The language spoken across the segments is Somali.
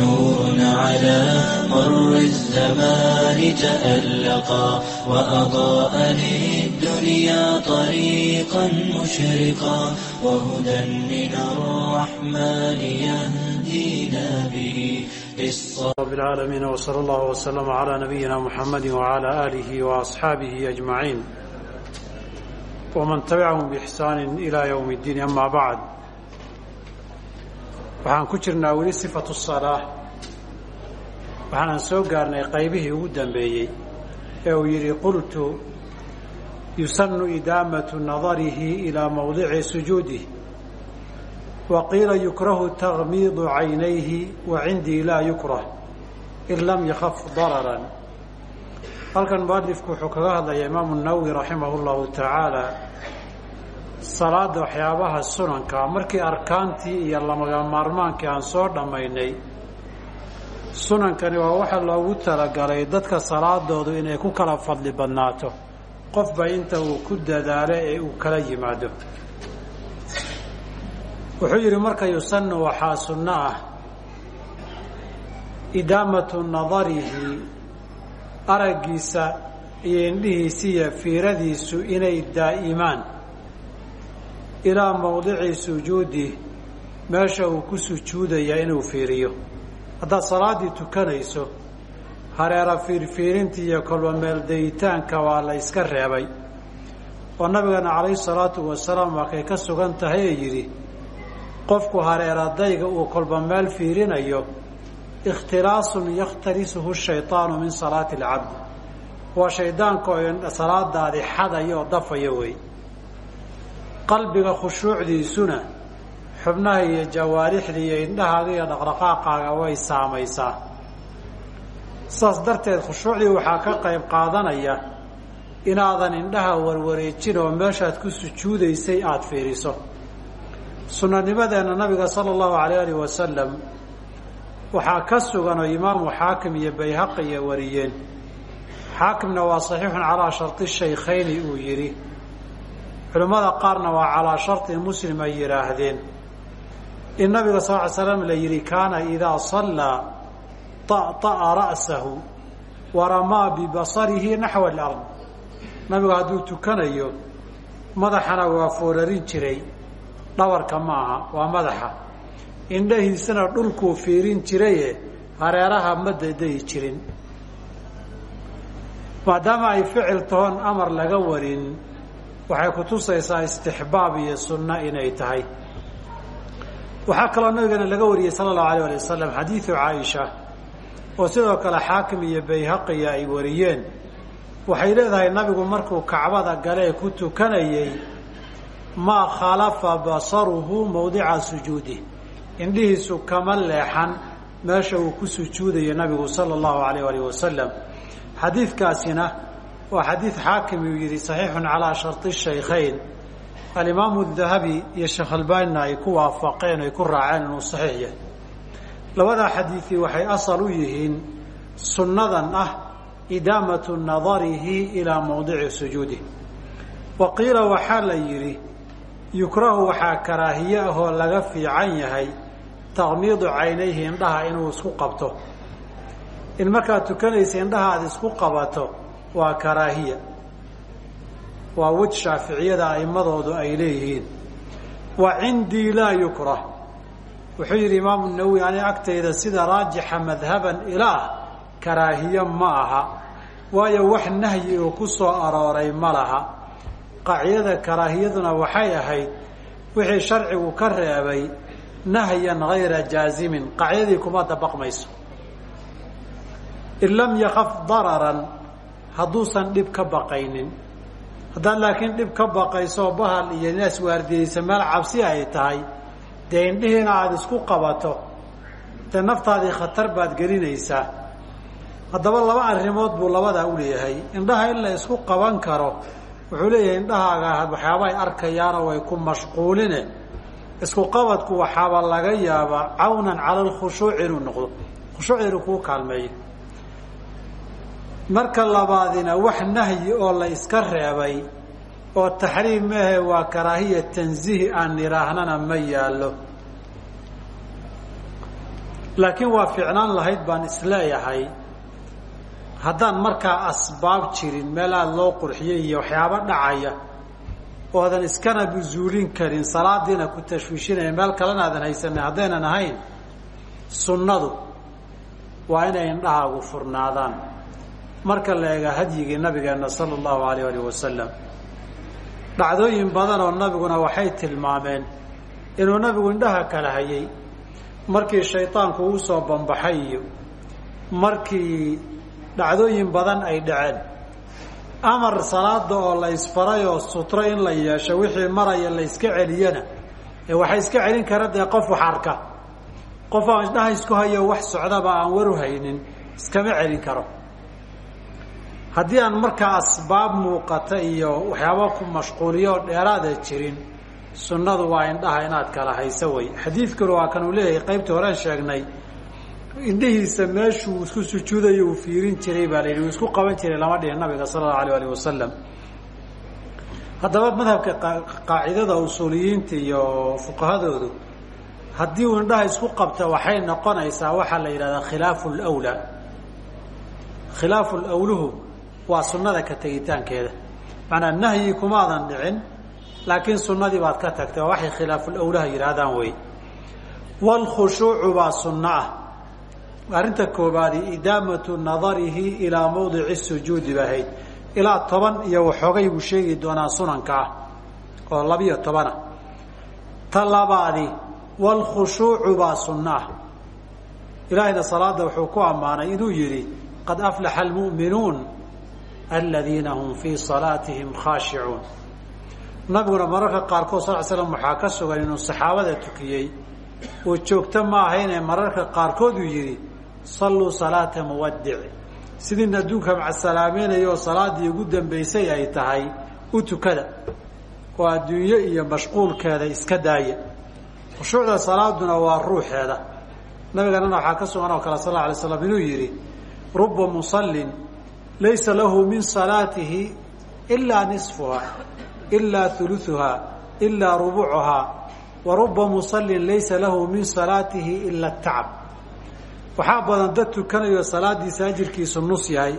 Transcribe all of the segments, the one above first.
نور على مر الزمان تألقا وأضاء للدنيا طريقا مشرقا وهدى من الرحمن يهدينا به رب العالمين وصلى الله وسلم على نبينا محمد وعلى آله وأصحابه أجمعين ومن تبعهم بإحسان إلى يوم الدين أما بعد waxaan ku jirnaa weli sifatu salaa waxaanan soo gaarnay qaybihii ugu dambeeyey ee uu yidhi qultu yusanu idaamatu nadarihi ilaa mawdici sujuudih wa qiila yukrahu takmiidu caynayhi wa cindii laa yukrah in lam yakaf dararan. Halkan mualifku wuxuu kaga hadlayaa imaamu nawowi raximah llahu tacaala salaada waxyaabaha sunanka markii arkaantii iyo lamaga maarmaankii aan soo dhammaynay sunankani waa waxa loogu talagalay dadka salaadoodu inay ku kala fadli badnaato. Qofba inta uu ku dadaalo ee uu kala yimaado. Wuxuu yidhi marka yusanu waxaa sunno ah idaamatu nadarihi araggiisa iyo indhihiisi iyo fiiradiisu inay daa'imaan ilaa mawdici sujuudi meesha uu ku sujuudaya inuu fiiriyo. Haddaad salaaddii tukanayso hareera fiirfiirinta iyo kolba meeldayitaanka waa la yska reebay. Oo nabigana calayhi salaatu wasalaam waa kay ka sugan tahay ee yidhi qofku hareeradayga uu kolba meel fiirinayo ikhtilaasun yakhtalisuhu shaydaanu min salaati alcabdi waa shaydaanka oo salaadaadii xadaya oo dafaya wey qalbiga khushuucdiisuna xubnaha iyo jawaarixda iyo indhahaaga iyo dhaqdhaqaaqaaga way saamaysaa. Saas darteed khushuucdii waxaa ka qayb qaadanaya inaadan indhaha warwareejin oo meeshaad ku sujuudaysay aada fiiriso. Sunanimadeenna nabiga sala allahu alayh alih wasalam waxaa ka sugan oo imaamu xaakim iyo bayhaqiya wariyeen. Xaakimna waa saxiixun calaa sharti shaykhayni uu yidhi culimmada qaarna waa calaa sharti muslim ay yidhaahdeen. In nabiga sal ly slam la yidhi kaana idaa sallaa ta'طa'a ra'sahu wa ramaa bibasarihi naxwa alard. Nabigu hadduu tukanayo madaxana waa foorarin jiray. Dhabarka ma aha waa madaxa. Indhahiisana dhulkuu fiirin jiraye hareeraha ma dadayi jirin. Maadaama ay ficil toon amar laga warin waxay ku tusaysaa istixbaab iyo sunno inay tahay. Waxaa kaloo nabigana laga wariyey sala allahu alayh ali wasalam xadiidu caaisha oo sidoo kale xaakim iyo bayhaqiya ay wariyeen. Waxay leedahay nabigu markuu kacbada galee ku tukanayey maa khalafa basaruhu mawdica sujuudih indhihiisu kama leexan meesha uu ku sujuudayo nabigu sala allahu alayh alih wasalam xadiidkaasina waa xadiid xaakim uu yidhi saxiixun calaa sharti shaykhayn. Alimaamu dahabi iyo sheekh albaanina ay ku waafaqeen ay ku raaceen inuu saxiix yahay. Labadaa xadiidii waxay asal u yihiin sunnadan ah idaamatu nadarihi ilaa mawdici sujuudih wa qiila waxaa la yidhi yukrahu waxaa karaahiye ahoo laga fiican yahay takmiidu caynayhi indhaha inuu isku qabto. In markaad tukanaysa indhaha isku qabato waa karaahiya. Waa wej shaaficiyada a'imadoodu ay leeyihiin. Wa cindii laa yukrah. Wuxuu yidhi imaamu nawowi ani agtayda sida raajixa madhaban ilaah karaahiye ma aha. Waayo wax nahyi oo ku soo arooray ma laha. Qaacidada karaahiyaduna waxay ahayd wixii sharcigu ka reebay nahyan hayra jaazimin qaacidadii kuma dabaqmayso. In lam yakaf dararan hadduusan dhib ka baqaynin. Haddaad laakiin dhib ka baqayso bahal iyo inaas waardiyeysa meel cabsi ay tahay dee indhihiina aada isku qabato dee naftaadii khatar baad gelinaysaa. Haddaba laba arrimood buu labadaa u leeyahay. Indhaha in la isku qaban karo wuxuu leeyahay indhahaaga waxyaaba ay arkayaanoo way ku mashquuline. Isku qabadku waxaaba laga yaabaa cawnan cala alkhushuuci inuu noqdo. Khushuuc inuu kuu kaalmeeyo marka labaadina wax nahyi oo la iska reebay oo taxriim maahe waa karaahiya tanziih aan nidhaahnana ma yaallo. Laakiin waa fiicnaan lahayd baan is leeyahay haddaan markaa asbaab jirin meel aada loo qurxiyey iyo waxyaabo dhacaya oodan iskana buzuulin karin salaadiina ku tashwiishinaya meel kalena aadan haysanin haddaynan ahayn sunnadu waa inay indhahaagu furnaadaan marka la eega hadyigii nabigeenna sala allahu alayh alih wasalam dhacdooyin badan oo nabiguna waxay tilmaameen inuu nabigu indhaha kala hayay markii shaydaanku uu soo bambaxay iyo markii dhacdooyin badan ay dhaceen. Amar salaada oo la isfaray oo sutro in la yeesho wixii maraya la iska celiyana ee waxay iska celin kara dee qof wax arka. Qof aan indhaha isku hayo wax socdaba aan waru haynin iskama celin karo haddii aan markaa asbaab muuqata iyo waxyaaba ku mashquuliyo dheeraada jirin sunnadu waa indhaha inaad kala hayso way. Xadiidkuna waa kan uu leeyahay qaybtii horeen sheegnay indhihiisa meeshuu isku sujuudayo uu fiirin jiray baa la yidhi uu isku qaban jiray lama dhihin nabiga sala allahu alayh alih wasalam haddaba madhabka qaacidada usuuliyiinta iyo fuqahadoodu haddii uu indhaha isku qabta waxay noqonaysaa waxaa la yidhahdaa khilaafu lwlaa khilaafu lawluhu waa sunnada ka tegitaankeeda. Macanaa nahyi kumaadan dhicin laakiin sunnadii baad ka tagtay waa waxay khilaafulawlaha yidhaahdaan wey waalkhushuucu baa sunno ah. Arrinta koobaadi idaamatu nadarihi ilaa mawdici sujuudi bahayd ilaa toban iyo waxoogay buu sheegi doonaa sunanka ah oo labiyo tobana. Ta labaadi waalkhushuucu baa sunno ah. Ilaahayna salaada wuxuu ku ammaanay inuu yidhi qad aflaxa almu'minuun aladiina hum fii salaatihim khaashicuun nabiguna mararka qaarkood sal slam waxaa ka sugan inuu saxaabada tukiyey. Oo joogto ma ahayne mararka qaarkood uu yidhi salluu salaata muwadic sidiin adduunka macasalaameynaya oo salaaddii ugu dambaysay ay tahay u tukada. Oo adduunyo iyo mashquulkeeda iska daaya khushuucda salaaduna waa ruuxeeda. Nabiganana waxaa ka sugan oo kale sal alay slam inuu yidhi ruba musallin laysa lahu min salaatihi ilaa nisfuha ilaa uluuha ilaa rubucuhaa wa ruba musallin laysa lahu min salaatihi ila tacab. Waxaa badan dad tukanayo salaadiisa ajirkiisu nus yahay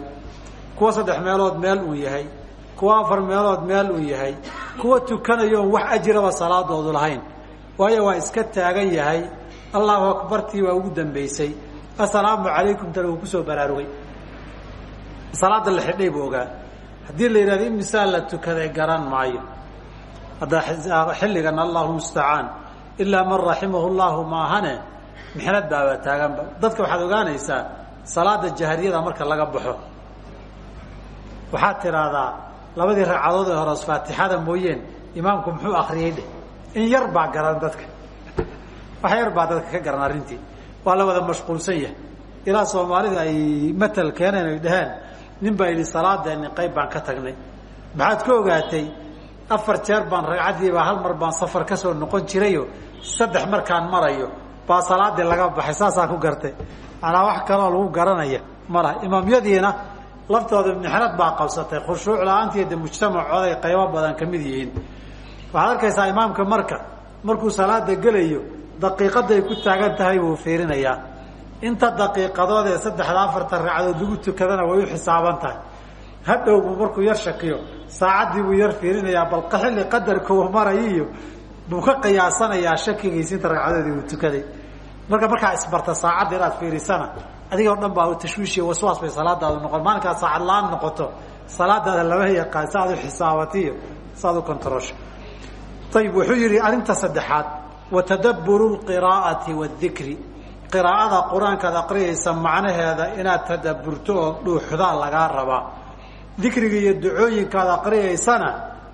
kuwa saddex meelood meel uu yahay kuwa afar meelood meel uu yahay kuwa tukanayo wax ajiraba salaadoodu lahayn. Waayo waa iska taagan yahay. Allahu akbartii waa ugu dambaysay assalaamu calaykum tan uu ku soo baraarugay salaada la xidhay buu ogaa. Haddii la yidhahdo in misaal la tukaday garan maayo. Hadda xilligan allahu mustacaan ilaa man raximahu llahu maahane mixnad baaba taaganba dadka waxaad ogaanaysaa salaada jahriyada marka laga baxo. Waxaad tidhaahdaa labadii ragcadood ee horeos faatixada mooyeen imaamku muxuu akriyey dheh in yar baa garan dadka. Wax yar baa dadka ka garan arrintii. Waa la wada mashquulsan yahay. Ilaa soomaalida ay matal keeneen ay dhaheen nin baa yidhi salaadeeni qayb baan ka tagnay. Maxaad ka ogaatay afar jeer baan ragcaddiibaa hal mar baan safar ka soo noqon jirayo saddex markaan marayo baa salaadii laga baxay saasaa ku gartay. Manaa wax kaloo lagu garanaya malaha imaamyadiina laftooda mixnad baa qabsatay khushuuc la'aantii de mujtamacooday qaybo badan ka mid yihiin. Waxaad arkaysaa imaamka marka markuu salaada gelayo daqiiqaday ku taagan tahay buu fiirinayaa inta daqiiqadood ee saddexda afartan ragcadood lagu tukadana way u xisaaban tahay. Hadhowbu markuu yar shakiyo. Saacaddii buu yar fiirinayaa bal xilli qadarka uu marayo iyo buu ka qiyaasanayaa shakigiisi inta ragcadoodii uu tukaday. Marka markaa isbarta saacadda inaad fiirisana adigoo dhan baa tashwiishiya waswaas bay salaadaadu noqon. Maalinkaa saacad la'aan noqoto salaadaada lama yaqaan si aad u xisaabatiyo si aad u kontarosho ayib wuxuu yihi arrinta saddexaad watadabburu lqiraa'ati waadikri qiraa'ada qur'aankaad aqriyaysa macnaheeda inaad tadabburto oo dhuuxdaa lagaa rabaa. Dikriga iyo ducooyinkaad aqriyaysana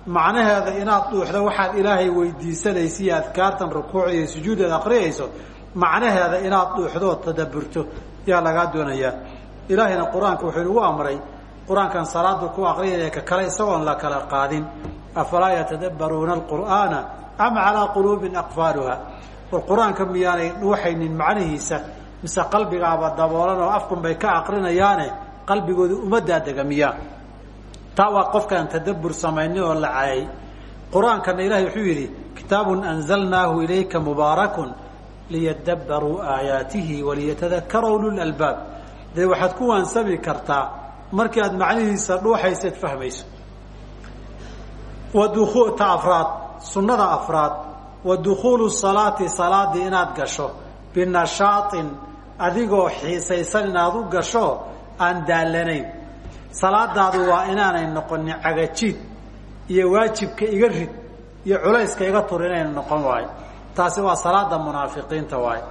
macnaheeda inaad dhuuxdo waxaad ilaahay weydiisanaysa adkaartan rukuuc iyo sujuudeed aqriyayso macnaheeda inaad dhuuxdo oo tadabburto yaa lagaa doonayaa ilaahayna qur'aanka wuxuu inugu amray qur'aankan salaada ku aqriyaya ka kale isagoon la kala qaadin. Afalaa yatadabbaruuna alqur'aana am calaa quluubin aqfaaluha war qur'aanka miyaanay dhuuxaynin macnihiisa mise qalbigaaba daboolan oo afkun bay ka aqrinayaane qalbigooda umaddaa dega miyaa taa waa qofkaan tadabbur samaynin oo la caayay qur'aankana ilahay wuxuu yidhi kitaabun anzalnaahu ilayka mubaarakun liyadabbaruu aayaatihi waliyatadakara ulul albaab. Dee waxaad ku waansami kartaa markii aad macnihiisa dhuuxaysaad fahmayso. Wa dukuta afraad sunnada afraad wa dukhuulu salaati salaadii inaad gasho. Binashaaطin adigoo xiisaysan inaad u gasho aan daallanayn salaadaadu waa inaanay noqonin cagajiid iyo waajibka iga rid iyo culayska iga tur inayna noqon waayo. Taasi waa salaada munaafiqiinta waayo.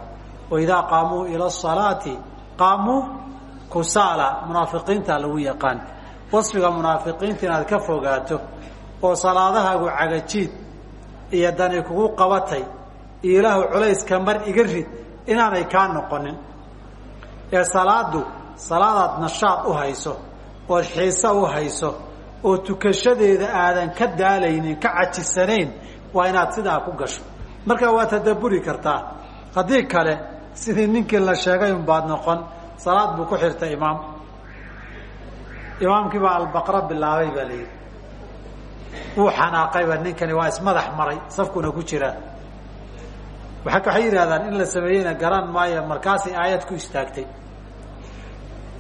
Waidaa qaamuu ila asalaati qaamuu kusaala. Munaafiqiinta lagu yaqaan. Ka fogaato oo salaadahaagu cagajiid iyo dani kugu qabatay ilaahu culayska mar iga rid inaanay kaa noqonin. Ee salaadu salaadaad nashaad u hayso ood xiise u hayso oo tukashadeeda aadan ka daalaynin ka cajisanayn waa inaad sidaa ku gasho. Markaa waa tadabburi kartaa. Haddii kale sidii ninkii la sheegay unbaad noqon salaad buu ku xirtay imaam. Imaamkii baa albaqra bilaabay baa la yidhi wuu xanaaqayba ninkani waa ismadax maray safkuna ku jiraa waxay yidhahdaan in la sameeyeyna garan maayo markaasay aayad ku istaagtay.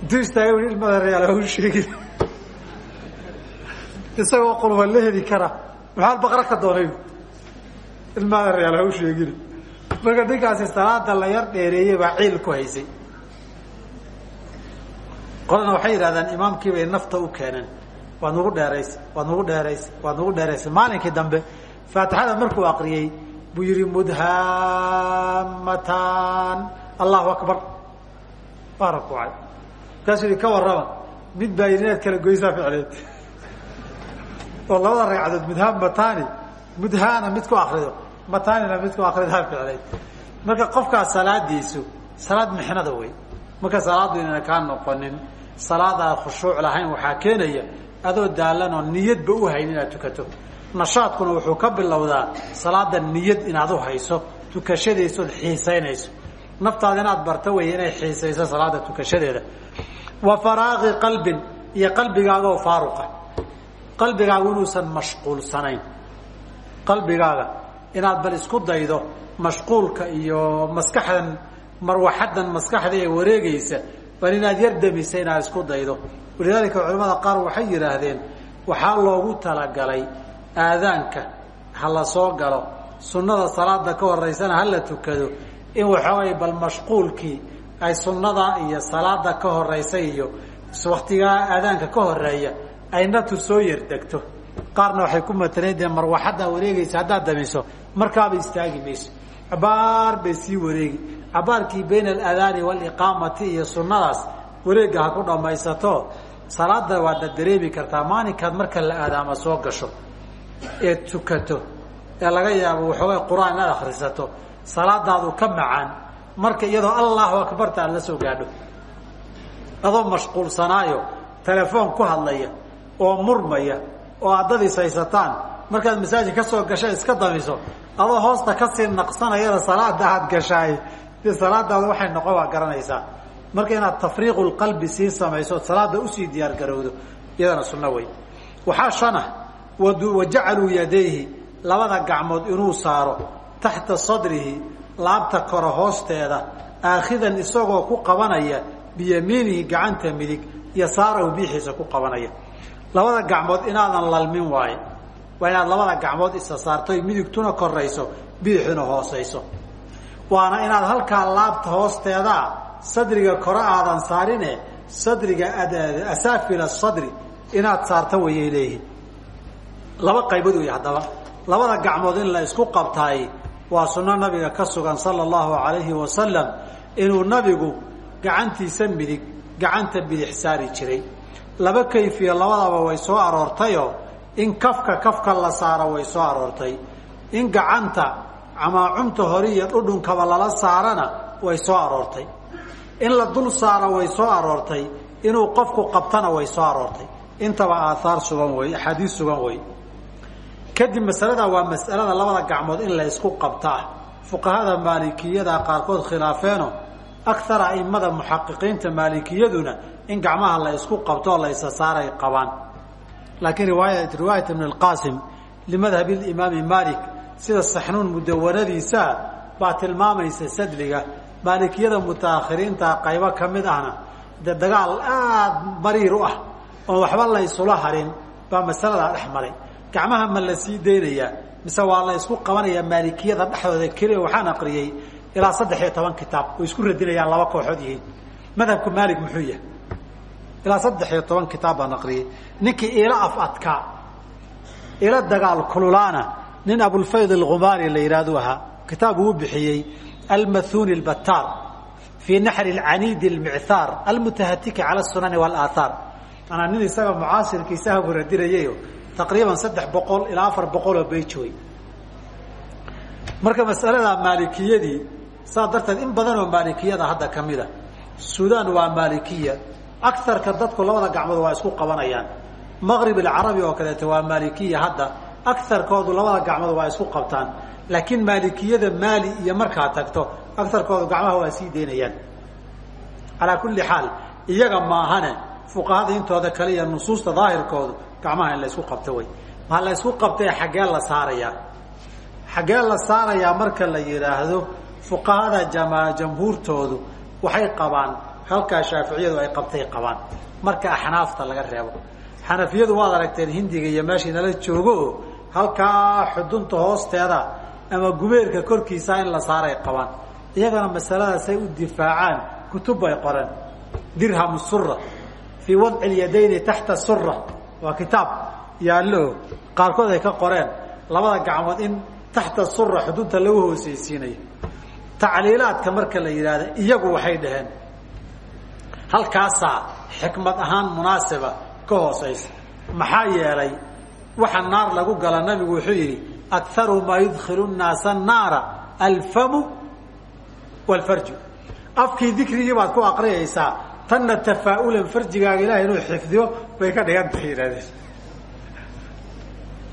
Intuu istaagay ui ilmada reyaal hau sheegin isagoo qulba la heli kara. Maxaa albaqra ka doonay ilmada reyaal hau sheegin marka ninkaasi salaada la yar dheereeyey baa ciil ku haysay. Qolana waxay yidhahdaan imaamkii bay nafta u keeneen waad nagu dheeraysay waad nagu dheeraysay waad nagu dheeraysay maalinkii dambe faatixada markuu aqriyey buu yihi mudhaamatan allahu akbar. Waa rakuucay markaasuu yihi ka warrama mid baa yidhi inaad kala goysaa ficleed oo labada ragcadood mudhaamatani mudhaana mid ku akrido matanina mid ku akridaa ficleed marka qofkaas salaadiisu salaad mixnada wey. Marka salaaddu inayna kaa noqonin salaadaan khushuuc lahayn waxaa keenaya adoo daalan oo niyadba u hayn inaad tukato. Nashaadkuna wuxuu ka bilowdaa salaada niyad inaad u hayso tukashadaysood xiisaynayso. Naftaada inaad barto wey inay xiisayso salaada tukashadeeda. Wa faraaqi qalbin iyo qalbigaagaoo faaruqa. Qalbigaagu inuusan mashquulsanayn. Qalbigaaga inaad bal isku daydo mashquulka iyo maskaxdan marwaxadan maskaxda ee wareegaysa bal inaad yar damisa inaad isku daydo walidaalika culamada qaar waxay yidhaahdeen waxaa loogu talagalay aadaanka ha la soo galo sunnada salaada ka horeysana ha la tukado in waxoogay bal mashquulkii ay sunnada iyo salaada ka horeysa iyo waktigaa aadaanka ka horreeya ay naftu soo yardegto qaarna waxay ku mataleen dee marwaxaddaa wareegaysa haddaad damiso markaaba istaagi mayso. Cabaar bay sii wareegi cabaarkii bayna alaadaani waaliqaamati iyo sunnadaas wareegga ha ku dhammaysato salaada waadna dareemi kartaa. Maalinkaad marka la aadaama soo gasho eed tukato ee laga yaabo waxoogay qur'aan inaad akrisato salaadaadu ka macaan. Marka iyadoo allahu akbarta aad la soo gaadho. Adoo mashquulsanaayo telefoon ku hadlaya oo murmaya oo addadiis haysataan markaad masaajid ka soo gasho iska damiso adoo hoosta ka sii naqsanayana salaada aad gashaay dee salaadaada waxay noqon waa garanaysaa marka inaad tafriiqu lqalbi sii samayso ood salaada u sii diyaar garowdo iyadana sunno wey waxaa shana wa jacaluu yadayhi labada gacmood inuu saaro taxta sadrihi laabta koro hoosteeda aakhidan isagoo ku qabanaya biyamiinihi gacanta midig yasaarahu biixiisa ku qabanaya. Labada gacmood inaadan lalmin waayo waa labada gacmood isa saartoy midigtuna korayso biixuna hoosayso. Waana inaad halkaa laabta hoosteedaa sadriga kore aadan saarine sadriga asaafila sadri inaad saarto wayay leeyihiin laba qaybood wey haddaba. Labada gacmood in la isku qabtaay waa sunno nabiga ka sugan sala allahu alayhi wasalam inuu nabigu gacantiisa midig gacanta bidix saari jiray. Laba kayfiya labadaba way soo aroortayoo in kafka kafka la saaro way soo aroortay. In gacanta camaacumta hore iyo dhudhunkaba lala saarana way soo aroortay in la dul saaro way soo aroortay inuu qofku qabtana way soo aroortay. Intaba aaaar sugan wey axaadiis sugan wey kadib masalada waa masalada labada gacmood in la isku qabtaa. Fuqahada maalikiyada qaarkood khilaafeeno akar aimada muxaqiqiinta maalikiyaduna in gacmaha la isku qabtoo la isa saaray qabaan. Laakiin riwaaya riwaayat ibn اlqasim limadhab imaami malik sida saxnuun mudawanadiisa baa tilmaamaysa sadliga maalikiyada mutaakhiriinta qaybo ka mid ahna dee dagaal aada mariir u ah oon waxba la ysula harin baa masaladaa dhex maray. Gacmaha ma la sii daynayaa mise waa la isku qabanayaa maalikiyada dhexdooda keliya waxaan aqriyey ilaa saddex iyo toban kitaab oo isku radinayaan laba kooxood yihiin. Madhabka maalik muxuu yahay? Ilaa saddex iyo toban kitaab baan aqriyey ninkii ila af adkaa ila dagaal kululaana nin abulfayd alkhumaari la yidhaahdu ahaa kitaab uu bixiyey almathuni albataar fii naxri alcaniidi almicthaar almutahatika cala asunani walaathaar anaa nin isaga mucaasirkiisaha buu radinayayo taqriiban saddex boqol ilaa afar boqoloo bayjooy marka masalada maalikiyadii saa darteed in badan oo maalikiyada hadda ka mida suudaan waa maalikiya agarka dadku labada gacmood waa isku qabanayaan maqrib alcarabi oo kaleeto waa maalikiya hadda agarkoodu labada gacmood waa isku qabtaan laakiin maalikiyada maali iyo markaa tagto agarkoodu gacmaha waa sii daynayaan calaa kulli xaal iyaga maahane fuqahada intooda kale iyo nusuusta daahirkoodu gacmaha in la ysku qabto wey maa la ysku qabtae xaggee la saarayaa xaggee la saarayaa marka la yidhaahdo fuqahada jama jamhuurtoodu waxay qabaan halkaa shaaficiyadu ay qabtay qabaan. Marka axnaafta laga reebo. Xanafiyadu waad aragteen hindiga iyo meeshii nala joogo oo halkaa xudunta hoosteeda ama gubeerka korkiisa in la saaray qabaan. Iyagana masaladaasay u difaacaan kutub bay qoran dirham sura fii wadci lyadayni taxta sura waa kitaab yaallo. Qaarkood ay ka qoreen labada gacmood in taxta sura xudunta lagu hooseysiinayo tacliilaadka marka la yidhaahda iyagu waxay dhaheen halkaasaa xikmad ahaan munaasiba ka hoosaysa maxaa yeelay waxa naar lagu gala nabigu wuxuu yidhi akaru maa yudkilu nnaasa naara alfamu wlfarju afkii dikrigii baad ku aqriyaysaa tanna tafaa-ulan farjigaaga ilahay inuu xifdiyo bay ka dhigan tahay yidhahdeen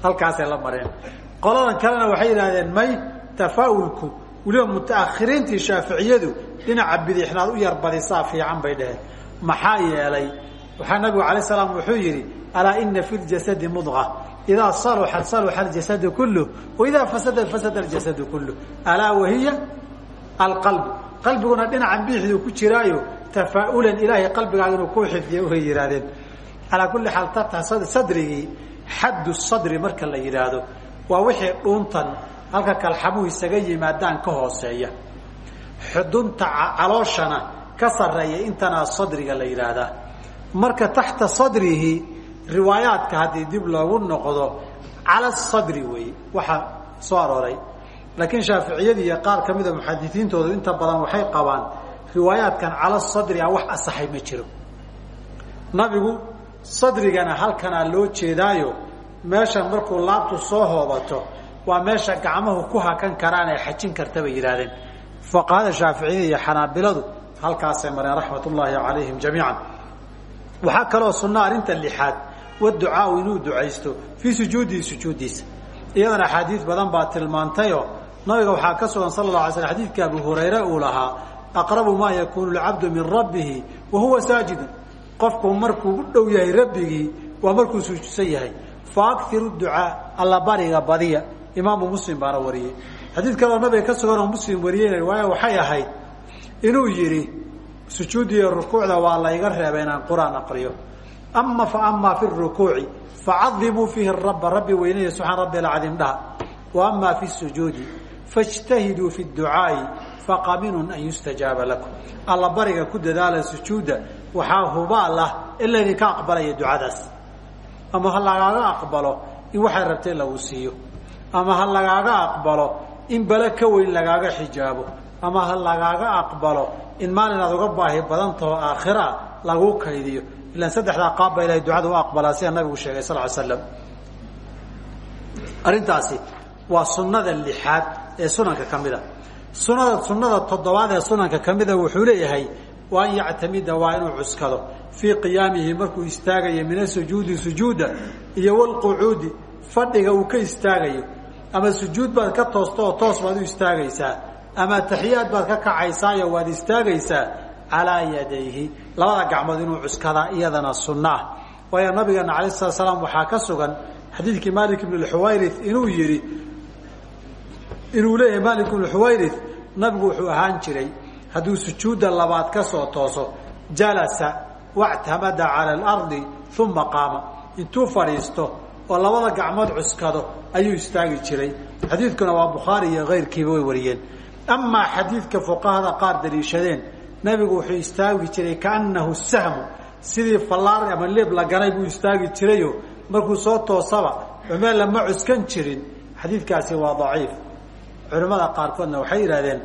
halkaasay la mareen qoladan kalena waxay yidhahdeen may tafaa-ulku weliba mutaakhiriintii shaaficiyadu dhinaca bidixnaad u yarbadisaa fiican bay dhaheen maxaa yeelay waxaa nabigu alay slam wuxuu yidhi alaa ina fi ljasadi mudqa idaa saluxa saluxa aljasadu kulluh waidaa fasada fasada aljasadu kulluh alaa wahiya alqalb qalbiguna dhinacan biixduu ku jiraayo tafaa-ulan ilaahay qalbigaaga inuu ku xifdiya way yidhahdeen calaa kulli xaal sadrigii xaddu sadri marka la yidhaahdo waa wixii dhuuntan halka kalxamuhu isaga yimaadaan ka hooseeya xudunta calooshana ka sarreeya intanaa sadriga la yidhaahdaa marka taxta sadrihi riwaayaadka haddii dib loogu noqdo cala sadri weeye waxaa soo arooray. Laakiin shaaficiyadii iyo qaar ka mida muxadisiintoodu inta badan waxay qabaan riwaayaadkan cala sadri a wax asaxay ma jiro. Nabigu sadrigana halkanaa loo jeedaayo meeshan markuu laabtu soo hoobato waa meesha gacmuhu ku hakan karaan ee xajin karta bay yidhahdeen fuqahada shaaficiyada iyo xanaabiladu halkaasay mareen raxmat ullaahi calayhim jamiican. Waxaa kaloo sunna arrinta lixaad waducaau inuu ducaysto fii sujuudihi sujuuddiisa iyadana axaadiis badan baa tilmaantayoo nabiga waxaa ka sugan sala la alay slam xadiidka abu hurayre uu lahaa aqrabu maa yakuunu lcabdu min rabbihi wa huwa saajidun. Qofku markuu u dhow yahay rabbigii waa markuu sujuudsan yahay. Fa akiru ducaa alla bariga badiya. Imaamu muslim baana wariyey. Xadiid kaloo nabiga ka sugan oo muslim wariyeyna riwaaya waxay ahayd inuu yidhi sujuud iyo rukuucda waa layga reebay inaan qur'aan aqriyo ama fa amaa fi rukuuci facadimuu fiihi raba rabbi weynaya subxaan rabbi alcadiim dhaha wa amaa fi sujuudi fاjtahiduu fi ducaai faqaminun an yustajaaba lakum alla ku dadaala sujuudda waxaa hubaal ah in laydinka aqbalaya ducadaas ama ha lagaaga aqbalo in waxay rabtay lagu siiyo ama ha lagaaga aqbalo in bale ka weyn lagaaga xijaabo ama ha lagaaga aqbalo in maalin aad uga baahi badan taho aakhiraa laguu kaydiyo ilaan saddexdaa qaab ba ilahay ducada u aqbalaa sida nabigu sheegay sal ly slam arrintaasi waa sunnada lixaad ee sunanka ka mida. Sunada sunnada toddobaad ee sunanka ka mida wuxuu leeyahay waa an yactamida waa inuu cuskado. Fii qiyaamihi markuu istaagayo min asujuudi sujuuda iyo walqucuudi fadhiga uu ka istaagayo. Ama sujuud baad ka toosta oo toos baad u istaagaysaa. Ama taxiyaad baad ka kacaysaayo waad istaagaysaa calaa yadayhi. Labada gacmood inuu cuskadaa iyadana sunno ah waayo nabigeena alay slat slaam waxaa ka sugan xadiidkii malik ibn xuwayri inuu yihi inuu leeyahay malik ibn xuwayri nabigu wuxuu ahaan jiray hadduu sujuudda labaad ka soo tooso jalasa wactamada cala alardi uma qaama. Intuu fadhiisto oo labada gacmood cuskado ayuu istaagi jiray. Xadiidkuna waa bukhaari iyo kayrkiiba way wariyeen. Amaa xadiidka fuqahada qaar daliishadeen nabigu wuxuu istaagi jiray kaanahu sahmu. Sidii fallaar ama leeb la ganay buu istaagi jirayo. Markuu soo toosaba cumeel lama cuskan jirin. Xadiidkaasi waa daciif. Culimmada qaarkoodna waxay yidhahdeen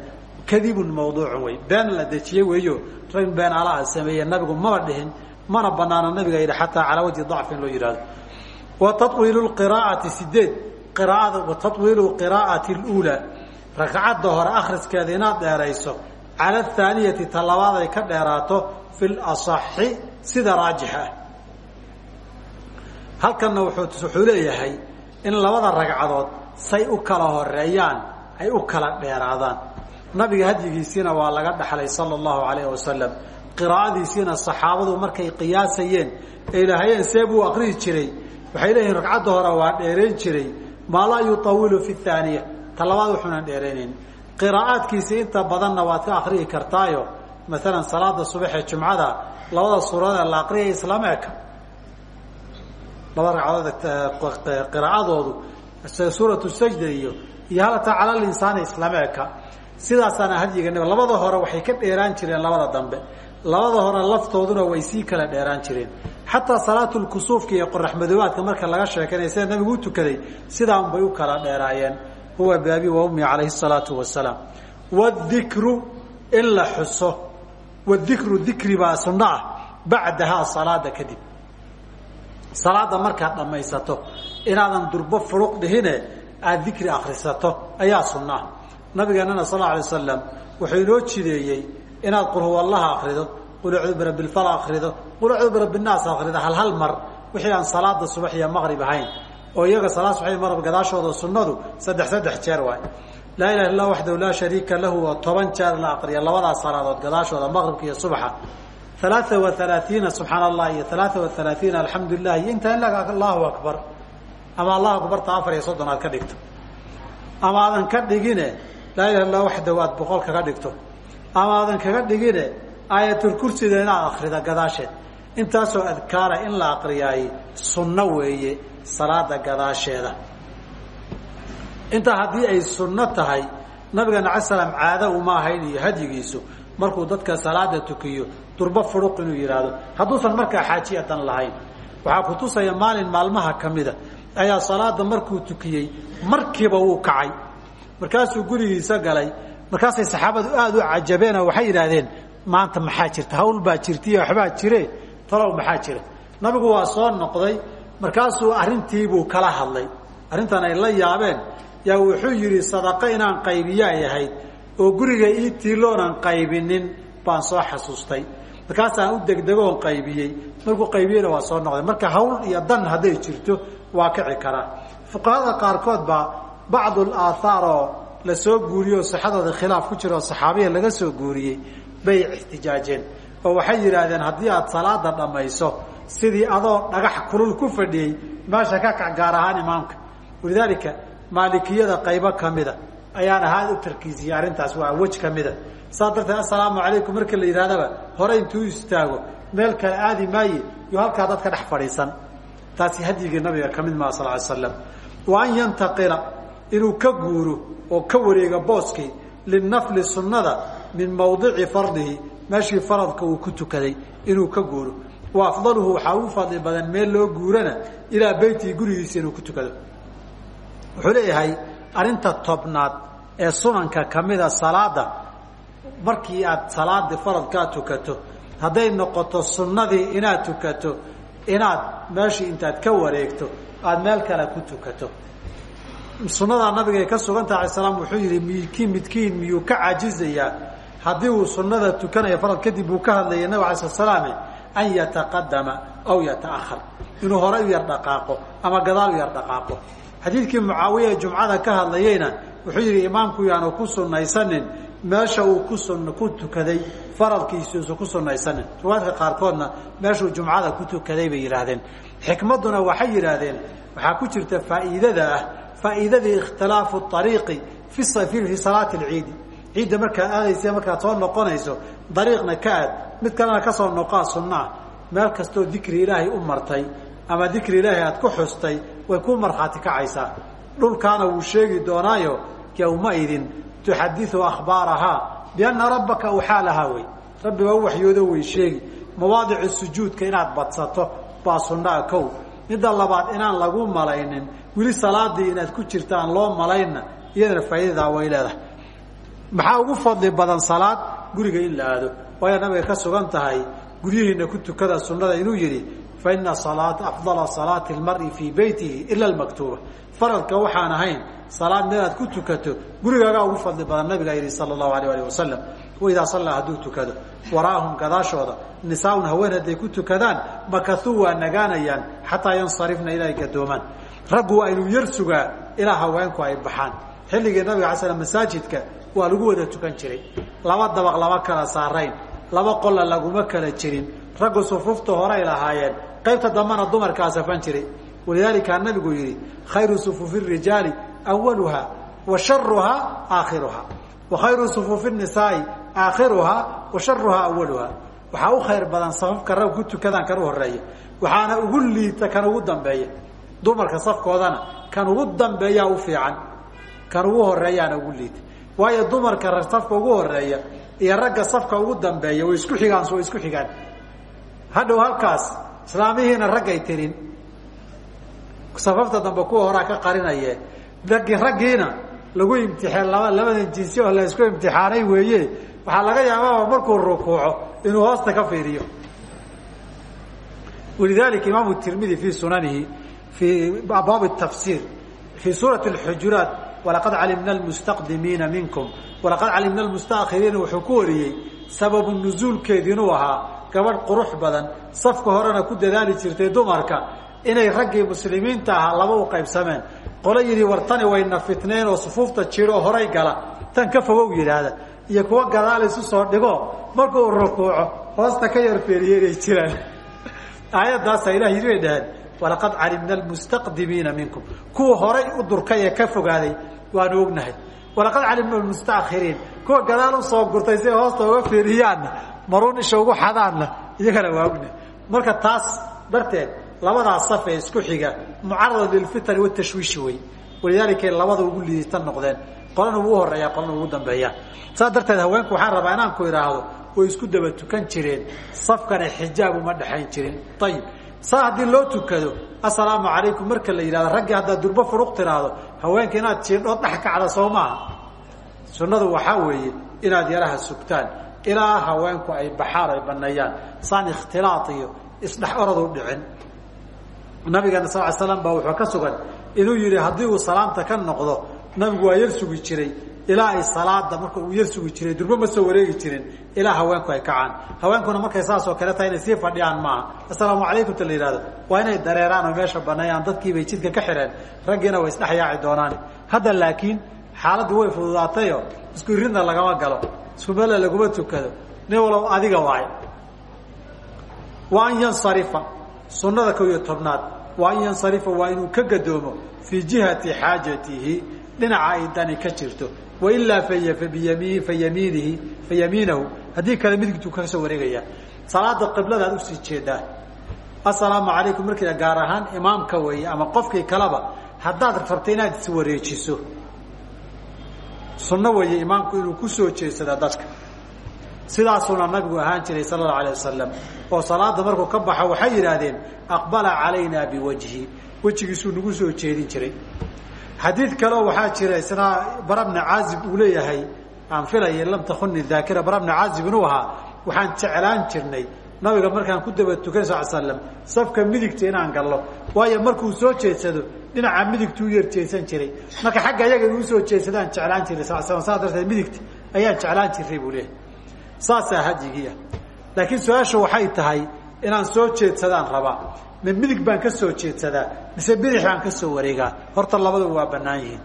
kadibun mawduucun wey been la dejiye weeyo. Rag been alaha sameeye nabigu maba dhihin. Mana banaano nabiga yidhi xataa calaa wajhi dacfi in loo yidhahdo wa tawiilu qiraa'ati sideed. Qiraaada wa tawiilu qiraa'ati اluulaa ragcadda hore akhriskeeda inaad dheerayso cala athaaniyati ta labaad ay ka dheeraato fi lasaxi sida raajixa ah. Halkanna wuxuu leeyahay in labada ragcadood say u kala horeeyaan ay u kala dheeraadaan. Nabiga hadyigiisiina waa laga dhaxlay sala allahu alayh wasalam qiraa'adiisiina saxaabadu markay qiyaasayeen ay lahayeen see buu akrihi jiray waxay leeyihiin ragcadda hore waa dheerayn jiray maa laa qiraa'aadkiisi inta badanna waad ka akrihi kartaayo. Maalan salaada subaxee jumcada labada suuradee la aqriyay islama eka ragcadood qiraa'adoodu suuratu sajda iyo iyo halata cala linsaani islama eka labada hore waxay ka dheeraan jireen labada dambe. Labada hore laftooduna way sii kala dheeraan jireen. Xataa salaatulkusuufka iyo qoraxmadoobaadka marka laga sheekanaya sida nabigu u tukaday sidaan bay u kala dheeraayeen huwa baabi wa ummi calayhi salaatu wasalaam wadikru in la xuso. Wadikru dikri baa sunno ah bacdahaa salaada kadib. Salaada markaad dhammaysato inaadan durbo furuq dhihine aada dikri akrisato ayaa sunno ah. Nabigeenana sal alay wasalam wuxuu inoo jideeyey inaad qul huwa allaha akrido qul acuudu birabbi lfal akrido qul acuudu birabbi nnaas akrido hal hal mar wixii aan salaada subax iyo maqrib ahayn oo iyaga salaad subax iyo maqrib gadaashooda sunnadu saddex saddex jeer waay. Laa ilaha illa waxdahu laa shariika lahu oo toban jeer la aqriya labadaas salaadood gadaashooda maqribka iyo subaxa. Alaaa wa alaaiina subxaana allah iyo alaaa wa alaaiina alxamdu lilah iyo intaa ilaga allahu akbar. Ama allahu akbarta afar iyo soddon aad ka dhigto. Ama aadan ka dhigine laa ilaha illa waxdahu aad boqol kaga dhigto. Ama aadan kaga dhigine aayatulkursida inaad akrida gadaasheed. Intaasoo adkaara in la aqriyaay sunno weeye salaada gadaasheeda. Intaa haddii ay sunno tahay nabigeena ala slam caado uma ahayn iyo hadyigiisu. Markuu dadka salaada tukiyo durbo furuq inuu yidhaahdo hadduusan markaa xaajiyatan lahayn. Waxaa kutusaya maalin maalmaha kamida ayaa salaada markuu tukiyey markiiba wuu kacay. Markaasuu gurigiisa galay. Markaasay saxaabadu aada u cajabeen oo waxay yidhaahdeen maanta maxaa jirta? Hawl baa jirtaiyo waxbaa jire talow maxaa jira? Nabigu waa soo noqday markaasuu arrintiibuu kala hadlay. Arrintan ay la yaabeen yaa wuxuu yidhi sadaqo inaan qaybiyo ay ahayd oo guriga ii tiiloonan qaybinin baan soo xasuustay. Markaasaan u degdegoon qaybiyey. Markuu qaybiyeyna waa soo noqday. Marka hawl iyo dan hadday jirto waa kici karaa fuqahada qaarkood baa bacdu aathaar oo la soo guuriyey oo sixadooda khilaaf ku jira oo saxaabiya laga soo guuriyey bay ixtijaajeen. Oo waxay yidhaahdeen haddii aad salaada dhammayso sidii adoo dhagax kulul ku fadhiyey meesha ka kac gaar ahaan imaamka. Walidaalika maalikiyada qaybo kamida ayaan ahaan u tarkiisiyey arrintaas waa wej kamida saas darteed assalaamu calaykum. Marka la yidhahdaba hore intuu istaago meel kale aadi maaye iyo halkaa dadka dhex fadhiisan. Taasi hadyigii nabiga ka mid maa sal ly slam wa an yantaqila inuu ka guuro oo ka wareega booskii linafli sunnada min mawdici fardihi. Meeshii faradka uu ku tukaday inuu ka guuro wa afdaluhu waxaa ugu fadli badan meel loo guurana ilaa beytihi gurigiisa inuu ku tukado. Wuxuu leeyahay arrinta tobnaad ee sunanka kamida salaada markii aad salaadii faradkaa tukato hadday noqoto sunnadii inaad tukato inaad meeshii intaad ka wareegto aada meel kale ku tukato. Sunnadaa nabigay ka suganta alay slam wuxuu yihi miki midkiin miyuu ka cajizayaa haddii uu sunnada tukanaya farad kadib uu ka hadlayay nabig alay slat slaam an yataqadama aw yataahar inuu hore u yar dhaqaaqo ama gadaal u yar dhaqaaqo. Xadiidkii mucaawiya jumcada ka hadlayeyna wuxuu yihi imaamku yaanu ku sunaysanin meesha uu ku sun ku tukaday faradkiisuusa ku sunaysanin riwaayadka qaarkoodna meeshuu jumcada ku tukaday bay yidhaahdeen. Xikmadduna waxay yidhaahdeen waxaa ku jirta faa'iidada ah faa'iidadii ikhtilaafu ariiqi fi salaati alciidi ciidda markaad aadaysa markaad soo noqonayso dariiqna ka aad mid kalena ka soo noqaa sunnaa meel kastoo dikri ilaahay u martay ama dikri ilaahay aad ku xustay way ku markhaati kacaysaa. Dhulkaana wuu sheegi doonaayo yowmaidin tuxadiu akhbaarahaa bianna rabbaka uxaa lahaa wey. Rabbiga u waxyoodo way sheegi. Mawaadicu sujuudka inaad badsato baa sunnaa kow. Midda labaad inaan lagu malaynin weli salaadii inaad ku jirta aan loo malaynna iyadana faa'idadaa way leedahay maxaa ugu fadli badan salaad? Guriga in la aado. Waayo nabiga ka sugan tahay guryihiina ku tukada sunnada inuu yidhi fa ina afdala salaati lmari fii beytihi ila almaktuuba. Faradka waxaan ahayn salaad meel aad ku tukato gurigaagaa ugu fadli badan nabigaa yidhi sala allahu alayh alih wasalam waidaa sallaa hadduu tukado waraahum gadaashooda nisaaun haween hadday ku tukadaan makasuu waa nagaanayaan xataa yansarifna ilaa ay gadoomaan raggu waa inuu yar sugaa haweenku ay baxaan. Xilligii nabiga ala masaajidka waa lagu wada tukan jiray. Laba dabaq lama kala saarayn. Laba qolla laguma kala jirin. Raggu sufuufta horay lahaayeen. Qaybta dambena dumarkaa safan jiray. Walidaalika nabigu yidhi khayru sufuufi rijaali awaluha wa sharuhaa aakhiruha. Wa khayru sufuufi nisaai aakhiruhaa wa sharuhaa awaluha waxaa u khayr badan safafka rag ku tukadaan kan u ugu liita kan ugu dambeeya. Dumarka safkoodana kan ugu dambeeyaa u fiican. Kan ugu horeeyaana ugu liita waayo dumarka safka ugu horreeya iyo ragga safka ugu dambeeya way isku xigaan way isku xigaan. Hadhow halkaas islaamihiina raggay tirin. Safafta dambe kuwa horaa ka qarinaye. Raggi raggiina lagu imtixaan laba labadan jinsi oo la isku imtixaanay weeye waxaa laga yaabaa markuu rukuuco inuu hoosta ka fiiriyo. Walidalika imaamu tirmidi fii sunanihi fii abwaabi tafsir fii suurati اxujuraat walaqad calimna lmustaqdimiina minkum. Walaqad calimna lmustakhiriina wuxuu ku wariyey sababu nuzuulkeedi inuu ahaa gabadh qurux badan. Safka horena ku dadaali jirtay dumarka. Inay raggii muslimiinta ahaa laba u qaybsameen. Qolo yidhi wartani wayna fitneen oo sufuufta jiro horay gala. Tan ka fogow yidhaahda. Iyo kuwa gadaal isu soo dhigo markuu rukuuco hoosta ka yar feeriye inay jiraan. Aayaddaasa ilah yidhi bay dhaheen walaqad calimna almustaqdimiina minkum. Kuwa horay u durkay ee ka fogaaday waanu ognahay. Walaqad calimna almustakhiriin kuwa gadaal u soo gurtay si ay hoosta uga feeriyaanna maruun isha ugu xadaanna iyagana waa ognahay. Marka taas darteed labadaas saf ee isku xiga mucarad lilfitani watashwiishi wey walidaalika labada ugu liidita noqdeen qolana ugu horreeya qolana ugu dambeeya. Saas darteed haweenku waxaan rabaa inaan ku idhaahdo way isku daba tukan jireen safkana xijaab uma dhexayn jirin. Ayib saa haddii loo tukado assalaamu calaykum marka la yidhahdo raggii haddaad durbo furuq tiraahdo haweenka inaad jiindhood dhex kacda soo maaha sunnadu waxaa weeye inaad yaraha sugtaan ilaa haweenku ay baxaan ay baneeyaan saan ikhtilaaq iyo isdhex oradu dhicin. Nabigana sal slam baa wuxuu ka sugan inuu yidhi haddii uu salaamta ka noqdo nabigu waa yar sugi jiray ilaa ay salaada marka uu yar sugi jiray durbo ma soo wareegi jirin ilaa haweenku ay kacaan. Haweenkuna markay saas oo kale tahay inay sii fadhiyaan maaha. Assalaamu calaykum ta waa inay dareeraan oo meesha baneeyaan dadkiibay jidka ka xidheen raggiina way isdhex yaaci doonaan hadda laakiin xaaladdu way fududaatayoo isku iridna lagama galo. Isku mele laguma tukado. Nin walow adiga waay wa an yansarifa sunnada kow iyo tobnaad. Waa an yansarifa waa inuu ka gadoomo fii jihati xaajatihi dhinaca ay dani ka jirto. Wailaa fayami fayamiinihi fayamiinahu haddii kale midigtuu ka soo wareegaya. Salaada qibladaad u sii jeedaa. Assalaamu calaykum markii gaar ahaan imaamka weeye ama qofkii kaleba haddaad rabta inaad iswareejiso sunno weeye imaamku inuu ku soo jeedsada dadka. Sidaasuuna nabigu ahaan jiray sala allau alayh wasalam oo salaada markuu ka baxo waxay yidhaahdeen aqbala calaynaa biwajhi. Wejigiisuu nagu soo jeedin jiray xadiid kaleo waxaa jira isna bara bna caazib uu leeyahay aan filaya lam takuni daakira bara bna caazib inuu ahaa waxaan jeclaan jirnay nabiga markaan ku daba tukan sal slam safka midigta inaan gallo. Waayo markuu soo jeedsado dhinaca midigtuu yar jeedsan jiray. Marka xagga ayaga inuu soo jeedsadaan jeclaan jiray sal slam saa darteed midigta ayaan jeclaan jiray buu leeyahay. Saasaa hajigiia laakiin su'aashu waxay tahay inaan soo jeedsadaan rabaa ma midig baan ka soo jeedsadaa mise bidix baan ka soo wareegaa. Horta labadu waa bannaan yihiin.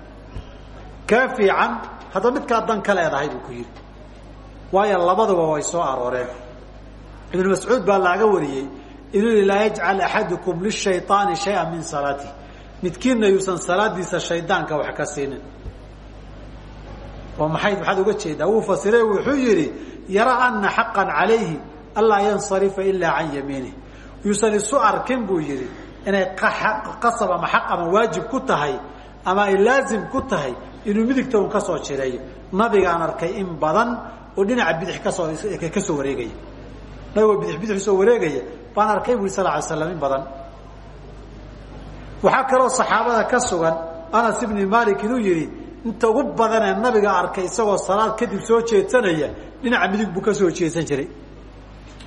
Kaa fiican hadda midkaa dan ka leedahay buu ku yidhi. Waayo labaduba way soo arooreen. Ibnu mascuud baa laaga wariyey inuu yihi laa yajcal axadukum lishayطaani shaya min salaatih midkiinna yuusan salaadiisa shaydaanka wax ka siinin. Oo maxay? Maxaad uga jeedaa? Wuu fasire wuxuu yidhi yara ana xaqan calayhi anlaa yansarifa ilaa can yamiinih yuusan isu arkin buu yidhi inay qasab ama xaq ama waajib ku tahay ama ay laazim ku tahay inuu midigta un ka soo jireeyo nabigaan arkay in badan oo dhinaca bidix ka soo ka soo wareegaya nabigoo bidix bidix soo wareegaya baan arkay bui sal alay slam in badan. Waxaa kaloo saxaabada ka sugan anas ibni malik inuu yidhi inta ugu badanee nabiga arkay isagoo salaad kadib soo jeedsanaya dhinaca midig buu ka soo jeedsan jiray.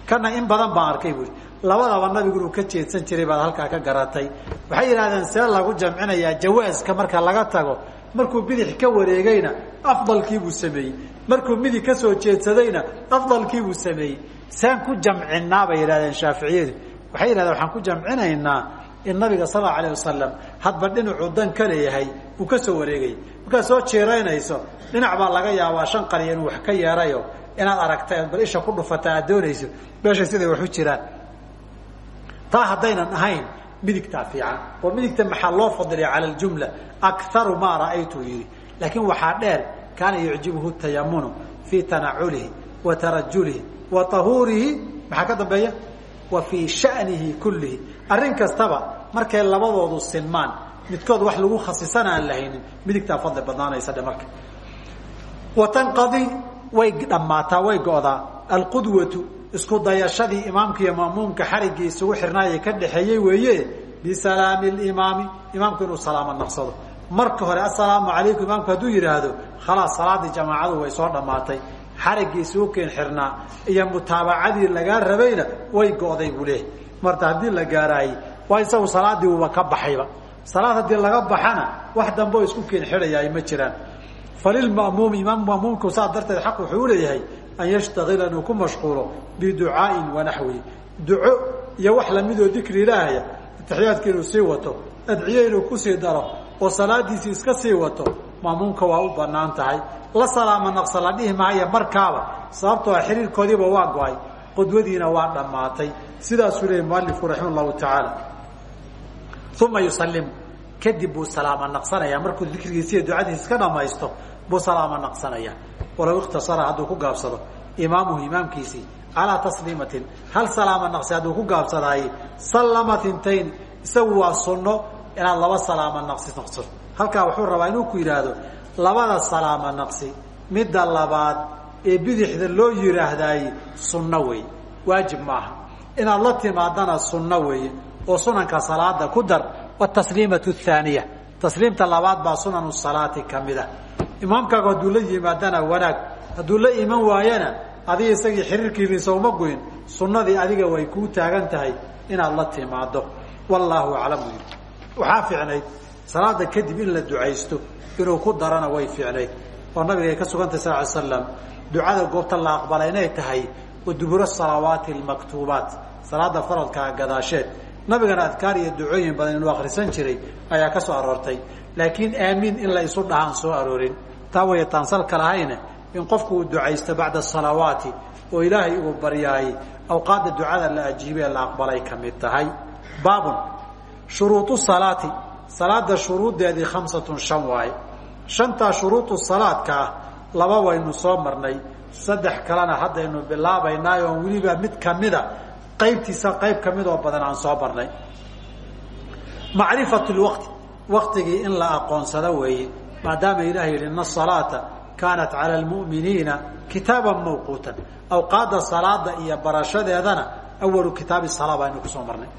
Kana in badan baan arkay buui labadaba nabigu ka jeedsan jiray baad halkaa ka garatay waxay yidhahdeen see lagu jamcinayaa jawaaska marka laga tago markuu bidix ka wareegayna afdalkiibuu sameeyey. Markuu midig ka soo jeedsadayna afdalkiibuu sameeyey. Saan ku jamcinaa bay yidhahdeen shaaficiyadu. Waxay yidhahdeen waxaan ku jamcinaynaa in nabiga sal allau alayh wasalam hadba dhinacuu dan ka leeyahay uu ka soo wareegayay markaad soo jeeraynayso dhinac baa laga yaabaa shan qaliya inuu wax ka yeerayo. Inaad aragta bal isha ku dhufata aad doonayso meesha siday wax u jiraan taa haddaynan ahayn midigtaa fiican. Oo midigta maxaa loo fadiliya cala ljumla akaru maa ra'aytu yidhi. Laakiin waxaa dheer kaana yucjibuhu tayamunu fii tanaculihi wa tarajulihi wa tahuurihi maxaa ka dambeeya? Wa fii shanihi kullihi. Arrin kastaba markay labadoodu sinmaan midkood wax lagu khasisan aan lahaynin midigtaa fadli badnaanaysa dhe marka. Wa tanqadi way dhammaataa way go'daa. Alqudwatu isku dayashadii imaamka iyo ma'muumka xariggii isugu xirnaayay ka dhexeeyey weeye bisalaami limaami imaamku inuu salaamo naqsado. Marka hore assalaamu calaykum imaamku hadduu yidhaahdo khalaas salaadii jamaacadu way soo dhammaatay. Xariggii isugu keen xirnaa iyo mutaabacadii lagaa rabayna way go'day buu leeyahy marta haddii la gaaraayey waa isagu salaadii uuba ka baxayba. Salaad haddii laga baxana wax dambe oo isku keen xidhayaay ma jiraan. Falilma'muumi imaam ma'muumku saa darteed xaq wuxuu uleeyahay an yashtagila inuu ku mashquulo biducaain wanaxwihi duco iyo wax lamidoo dikri ilaahaya ataxiyaadka inuu sii wato adciye inuu ku sii daro oo salaadiisii iska sii wato ma'muumka waa u bannaan tahay la salaamo naqsa dhihi maayo markaaba sababtoo xiriirkoodiiba waa go'ay qudwadiina waa dhammaatay sidaasuu leeyay mualifu raxima llahu tacaala uma yusalimu kadib buu salaamo naqsanaya markuu dikrigiisi iyo ducadiisi iska dhamaysto buu salaamo naqsanaya walow ikhtasara hadduu ku gaabsado imaamuhu imaamkiisii calaa tasliimatin hal salaamo naqsi hadduu ku gaabsadaaye sallama tintayn isagu waa sunno inaad laba salaamo naqsi naqso halkaa wuxuu rabaa inuu ku yidhaahdo labada salaamo naqsi midda labaad ee bidixda loo yidhaahdaaye sunno weeye waajib maaha. Inaad la timaadana sunno weeye oo sunanka salaada ku dar watasliimatu thaaniya. Tasliimta labaad baa sunanu salaati kamida imaamkaagu hadduu la yimaadana wanaag. Hadduu la iman waayana adiga isagii xiriirkiiliisa uma goyn sunnadii adiga way kuu taagan tahay inaad la timaado wallaahu aclamu waxaa fiicnayd salaada kadib in la ducaysto inuu ku darana way fiicnayd oo nabiga ay ka sugantay sal ly slam ducada goobta la aqbala inay tahay wa duburo salawaati almaktuubaat salaada faradkaa gadaasheed. Nabigana adkaar iyo ducooyin badan inuu akrisan jiray ayaa ka soo aroortay. Laakiin aamiin in la isu dhahaan soo aroorin taa waya taansalka lahayne in qofku uu ducaysto bacda salawaati oo ilaahay uu baryaayey awqaadda ducada la ajiibee la aqbalay ka mid tahay. Baabun shuruudu salaati salaada shuruuddeedii khamsatun shan waaye shantaa shuruudu salaadka ah laba waynu soo marnay. Saddex kalena haddaynu bilaabaynaa oon weliba mid kamida qaybtiisa qayb ka mid oo badan aan soo marnay. Macrifat lwaqti waqtigii in la aqoonsado weeye maadaama ilahay yihi ina asalaata kaanat cala lmu'miniina kitaaban mawquutan. Awqaadda salaada iyo barashadeedana awalu kitaabi salaa baynu ku soo marnay.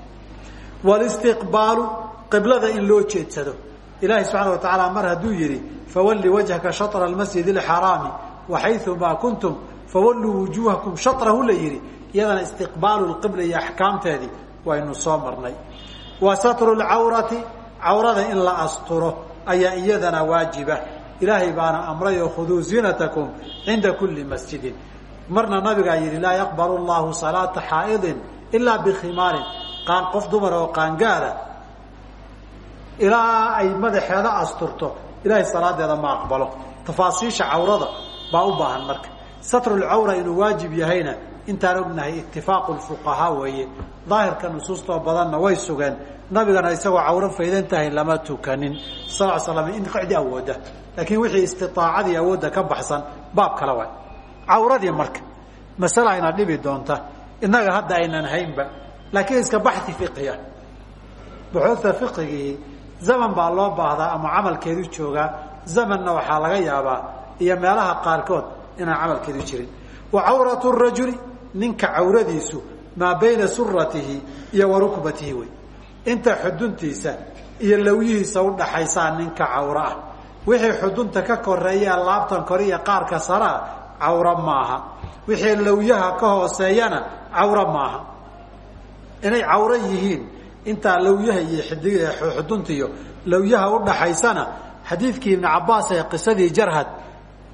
Walistiqbaalu qiblada in loo jeedsado. Ilahi subxaana wa tacaala mar hadduu yihi fawalli wajhaka shatra almasjid alxaraami waxayumaa kuntum fawalluu wujuuhakum. Shatrahu la yihi iyadana istiqbaalu lqibla iyo axkaamteedii waynu soo marnay. Wa satru lcawrati cawrada in la asturo ayaa iyadana waajiba. Ilaahay baana amray oo khuduu zinatakum cinda kuli masjidin. Marna nabigaa yihi laa yaqbalu llahu salaata xaa'idin ilaa bikhimaarin qaan qof dumar oo qaangaara ilaa ay madaxeeda asturto ilaahay salaadeeda ma aqbalo. Tafaasiisha cawrada baa u baahan marka. Satrulcawra inuu waajib yahayna intaan ognahay itifaaqu fuqahaa weeye. Daahirka nusuustoo badanna way sugeen. Nabigana isagoo cawro faydan tahay lama tukanin. Sal slam in qicdi awooda. Laakiin wixii istiaacadii awoodda ka baxsan baab kale waay. Cawradii marka. Masale ayna dhibi doonta. Innaga hadda aynan haynba. Laakiin iska baxi fiqiya buxuuta fiqigii zaman baa loo baahdaa ama camalkeedu joogaa zamanna waxaa laga yaabaa iyo meelaha qaarkood inaan camalkeedu jirin. Wa cawratu rajuli ninka cawradiisu maa bayna suratihi iyo wa rukbatihi inta xuduntiisa iyo lawyihiisa udhaxaysaa ninka cawro ah. Wixii xudunta ka koreeya laabtan kore iyo qaarka saraa cawro maaha. Wixii lawyaha ka hooseeyana cawro maaha. Inay cawro yihiin intaa lawyaha iyo xidig xuduntiiyo lawyaha udhaxaysana xadiidkii ibnu cabaas ee qisadii jarhad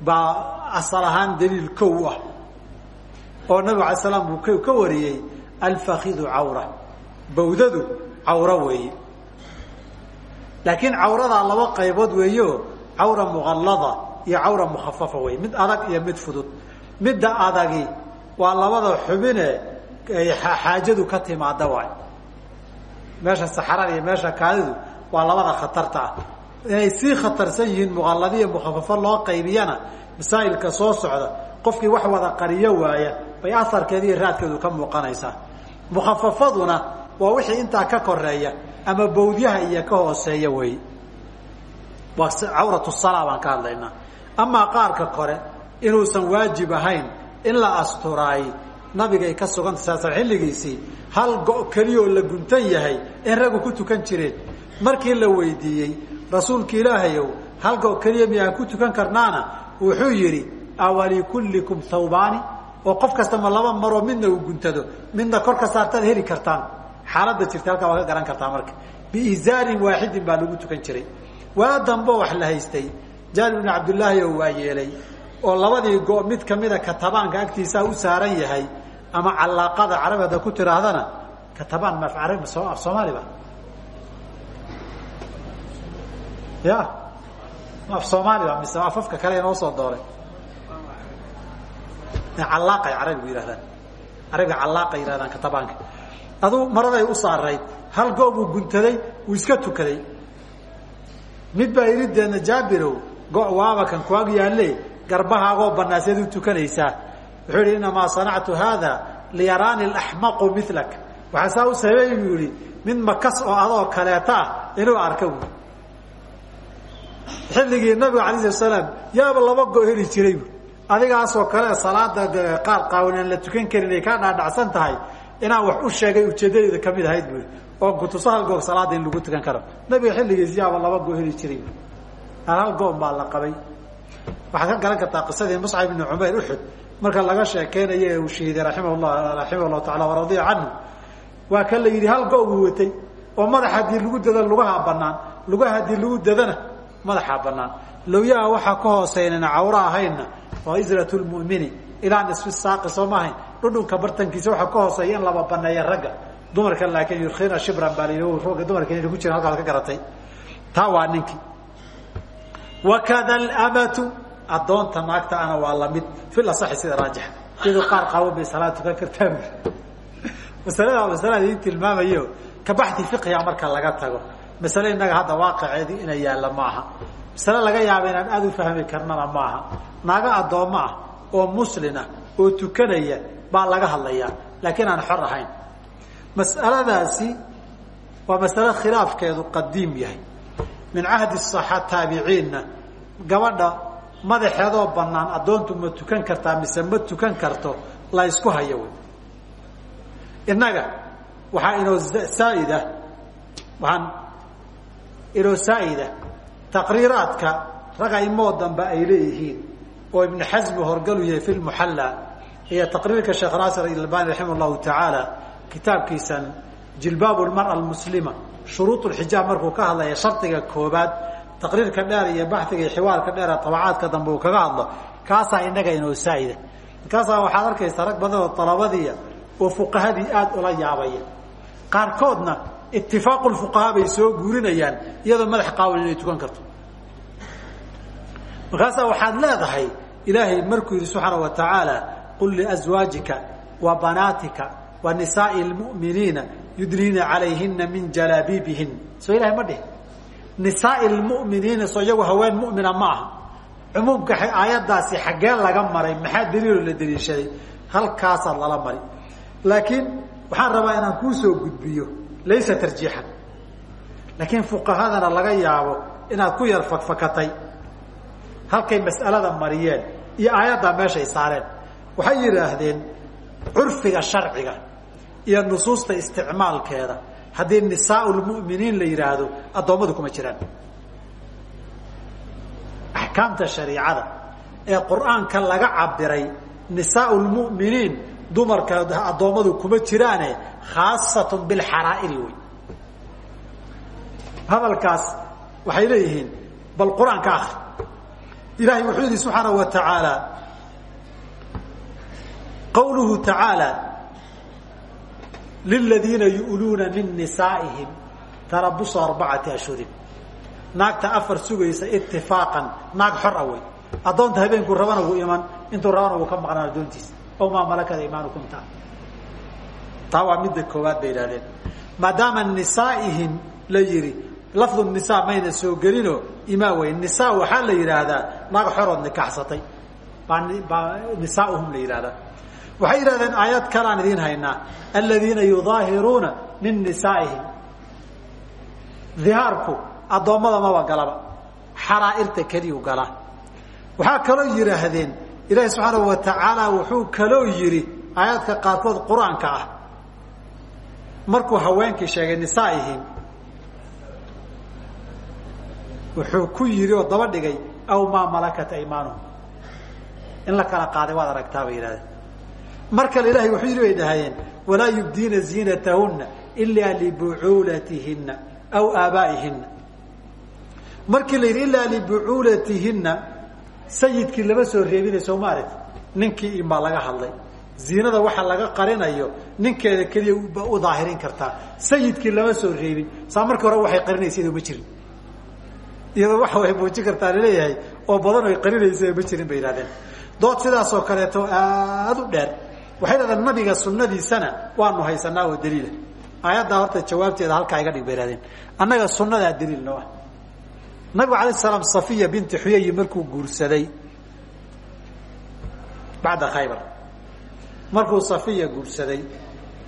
baa asal ahaan daliil kow ah oo nabig alay slam uu ka wariyey alfakidu cawra. Bawdadu cawro weeye laakiin cawradaa laba qaybood weeyo cawra muqallada iyo cawra mukhafafa wey mid adag iyo mid fudud. Midda adagi waa labada xubine xaajadu ka timaada waay. Meesha saxarada iyo meesha kaadidu waa labada khatarta ah. Inay sii khatarsan yihiin muqalladiyo mukhafafo loo qaybiyana masaa'ilka soo socda qofkii wax wada qariyo waaya bay aharkeeda iyo raadkeedu ka muuqanaysaa mukhafafaduna waa wixii intaa ka koreeya ama bawdyaha iyo ka hooseeya wey. Waa cawratu salaa baan ka hadlaynaa. Amaa qaarka kore inuusan waajib ahayn in la asturaay nabigay ka suganta saasan xilligiisii hal go' keliyoo la guntan yahay in raggu ku tukan jireen. Markii la weydiiyey rasuulka ilaahayow hal go' keliya miyaan ku tukan karnaana? Wuxuu yidhi awalikullikum thawbaani oo qof kasta ma laba maroo midna uu guntado midna kor ka saartaad heli kartaan. Xaaladda jirta halkaa waa ka garan kartaa marka. Biizaarin waaxidin baa lagu tukan jiray. Waa dambo wax la haystay. Jaabir bn cabdillaahi oo waa oo labadii go mid kamida katabaanka agtiisaa u saaran yahay ama callaaqada carabada ku tiraahdana katabaan ma af soomaaliba ya ma af soomaaliba mise afafka kale inoo soo dooray callaaqay carabigu yihahdaan carabiga callaaqa yihahdaan katabaanka. Aduu maraday u saarayd hal go buu guntaday uu iska tukaday. Mid baa irideedna jaabirow go waaba kan kuag yaalle garbahaagoo banaaseed u tukanaysaa. Wuxuu yihi inamaa sanactu haada liyaraani axmaqu milak waxaa saa u sameey buu yihi mid makas oo adoo kaleeta ah inuu arka bu xilligii nabiga alay slat slaam yaaba laba go heli jiray bu adigaasoo kale salaada qaar qaawan aan la tukan karin ay kaa dhaadhacsan tahay inaan wax u sheegay ujeedadeeda ka mid ahayd bu oo kutuso hal goog salaada in lagu tukan karo. Nabiga xilligiis yaaba laba go heli jiray. Hal goon baa la qabay. Waxaad ka garan kartaa qisadii muscab ibni cumayr uxud marka laga sheekeynayo ee uu shahiiday raimah llah raximah llahu taala waradiya canhu waa kan la yidhi hal go buu watay. Oo madax haddii lagu dado lugahaa banaan lugaha haddii lagu dadana madaxaa banaan lowyaha waxaa ka hooseynan cawro ahaynna waa israt lmumini ilaa nisfi saaqi soo ma ahayn. Dhudhunka bartankiisa waxaa ka hooseeya in laba baneeya ragga. Dumarka laakiin yurkina shibran baa la dumarka inay ku jiran halkaad ka garatay. Taa waa ninkii wakada almatu addoonta naagta ana waa la mid fil asaxi sida raajix. Iyadoo qaar qaawan bay salaad tukan kartaa masalada masalada idin tilmaamayo kabaxdi fiqiga marka laga tago masale innaga hadda waaqiceedii inay yaalla maaha masale laga yaaba inaan aada u fahmi karnana maaha naago addoommo ah oo muslin ah oo tukanaya baa laga hadlayaa. Laakiin aan xor ahayn. Mas'aladaasi waa masale khilaafkeedu qadiim yahay. Min cahdi saxa taabiciinna gabadha madaxeedoo banaan addoontu ma tukan kartaa mise ma tukan karto la ysku hayo wy innaga waxaa inoo saaida waxaan inoo saa'ida taqriiraadka rag aimoo dambe ay leeyihiin oo ibnu xasmi horgalu yahay fi lmuxalla iyo taqriirka sheekh naasir albani raximah llahu tacaala kitaabkiisan jilbaab lmara almuslima shuruud lxijaab markuu ka hadlaya shardiga koobaad taqriirka dheer iyo baxiga iyo xiwaarka dheer tabacaadka dambe uu kaga hadlo kaasaa inaga inoo saa'ida waxaad arkaysaa rag badan oo dalabadiiya oo fuqahadii aada ula yaabaya. Qaarkoodna itifaaqu fuqahaa bay soo guurinayaan iyadoo madax qaawan inay tukan karto. Markaasaa waxaad leedahay ilaahay markuu yidhi subxaana wa tacaala qul liazwaajika wa banaatika wa nisaai lmu'miniina yudniina calayhina min jalaabiibihin. Soo ilahay ma dhihin. Nisaai lmu'miniina soo iyagu haween mu'mina ma aha. Cumuumka aayaddaasi xaggee laga maray maxaa daliilo la daliishaday halkaasaa lala mari laakiin waxaan rabaa inaan kuu soo gudbiyo laysa tarjiixan laakiin fuqahadana laga yaabo inaad ku yar fakfakatay halkay mas'alada mariyeen iyo aayaddaa meeshay saareen waxay yidhaahdeen curfiga sharciga iyo nusuusta isticmaalkeeda haddii nisaau lmu'miniin la yidhaahdo addoommadu kuma jiraan axkaamta shariicada ee qur'aanka laga cabiray nisaau lmu'miniin dumarka addoommadu kuma jiraane khaasatun bilxaraa'iri wey hadalkaas waxay leeyihiin bal qur'aanka akri ilahay wuxuu yidhi subxaanahu wa tacaala qawluhu tacaala liladiina yu'luuna min nisaa'ihim tarabusu arbacati ashhurin. Naagta afar sugaysa itifaaqan naag xor a wey addoonta habeenkuu rabana wuu iman intuu rabana wuu ka maqnaan addoontiisa ow maa malakada imaanukum taa taa waa midda koowaad bay yidhahdeen maadaama nisaa'ihim la yidhi lafdu nisaa mayna soo gelinoo imaa wey nisaa waxaa la yidhaahdaa naag xorood nikaxsatay. Baa baa nisaauhum la yidhahdaa waxay yidhahdeen aayad kalaan idiin haynaa. Aladiina yudaahiruuna min nisaa'ihim dihaarku addoommada maba galaba xaraa'irta keliyu galaa waxaa kaloo yidhaahdeen ilaahi subxaanahu wa tacaala wuxuu kaloo yidhi aayaadka qaarkood qur'aanka ah markuu haweenkii sheegay nisaa'ihim wuxuu ku yidhi oo daba dhigay aw maa malakat aymaanuhum. In la kala qaaday waad aragtaa bay yidhahdeen. Mar kale ilahay wuxuu yidhi bay dhahayeen walaa yubdiina ziinatahunna ilaa libucuulatihinna aw aabaa'ihina markii la yidhi ilaa libucuulatihinna sayidkii lama soo reebinay soo maarag ninkii inbaa laga hadlay. Ziinada waxa laga qarinayo ninkeeda keliya u daahirin kartaa sayidkii lama soo reebin. Saa hore waxay qarinaysa ma jirin. Iyadoo waxa way muujin kartaa la leeyahay oo badan ay qarinaysa ma jirin bay yihahdeen dood sidaasoo kaleeto aada u dheer. Waxay dhahdeen nabiga sunadiisana waanu haysanaa oo daliila. Aayaddaa horta jawaabteeda halkaa iga dhig bay annaga sunnadaa daliil noo nabigu alay salaam safiya binti xuyayi markuu guursaday bacda khaybar. Markuu safiya guursaday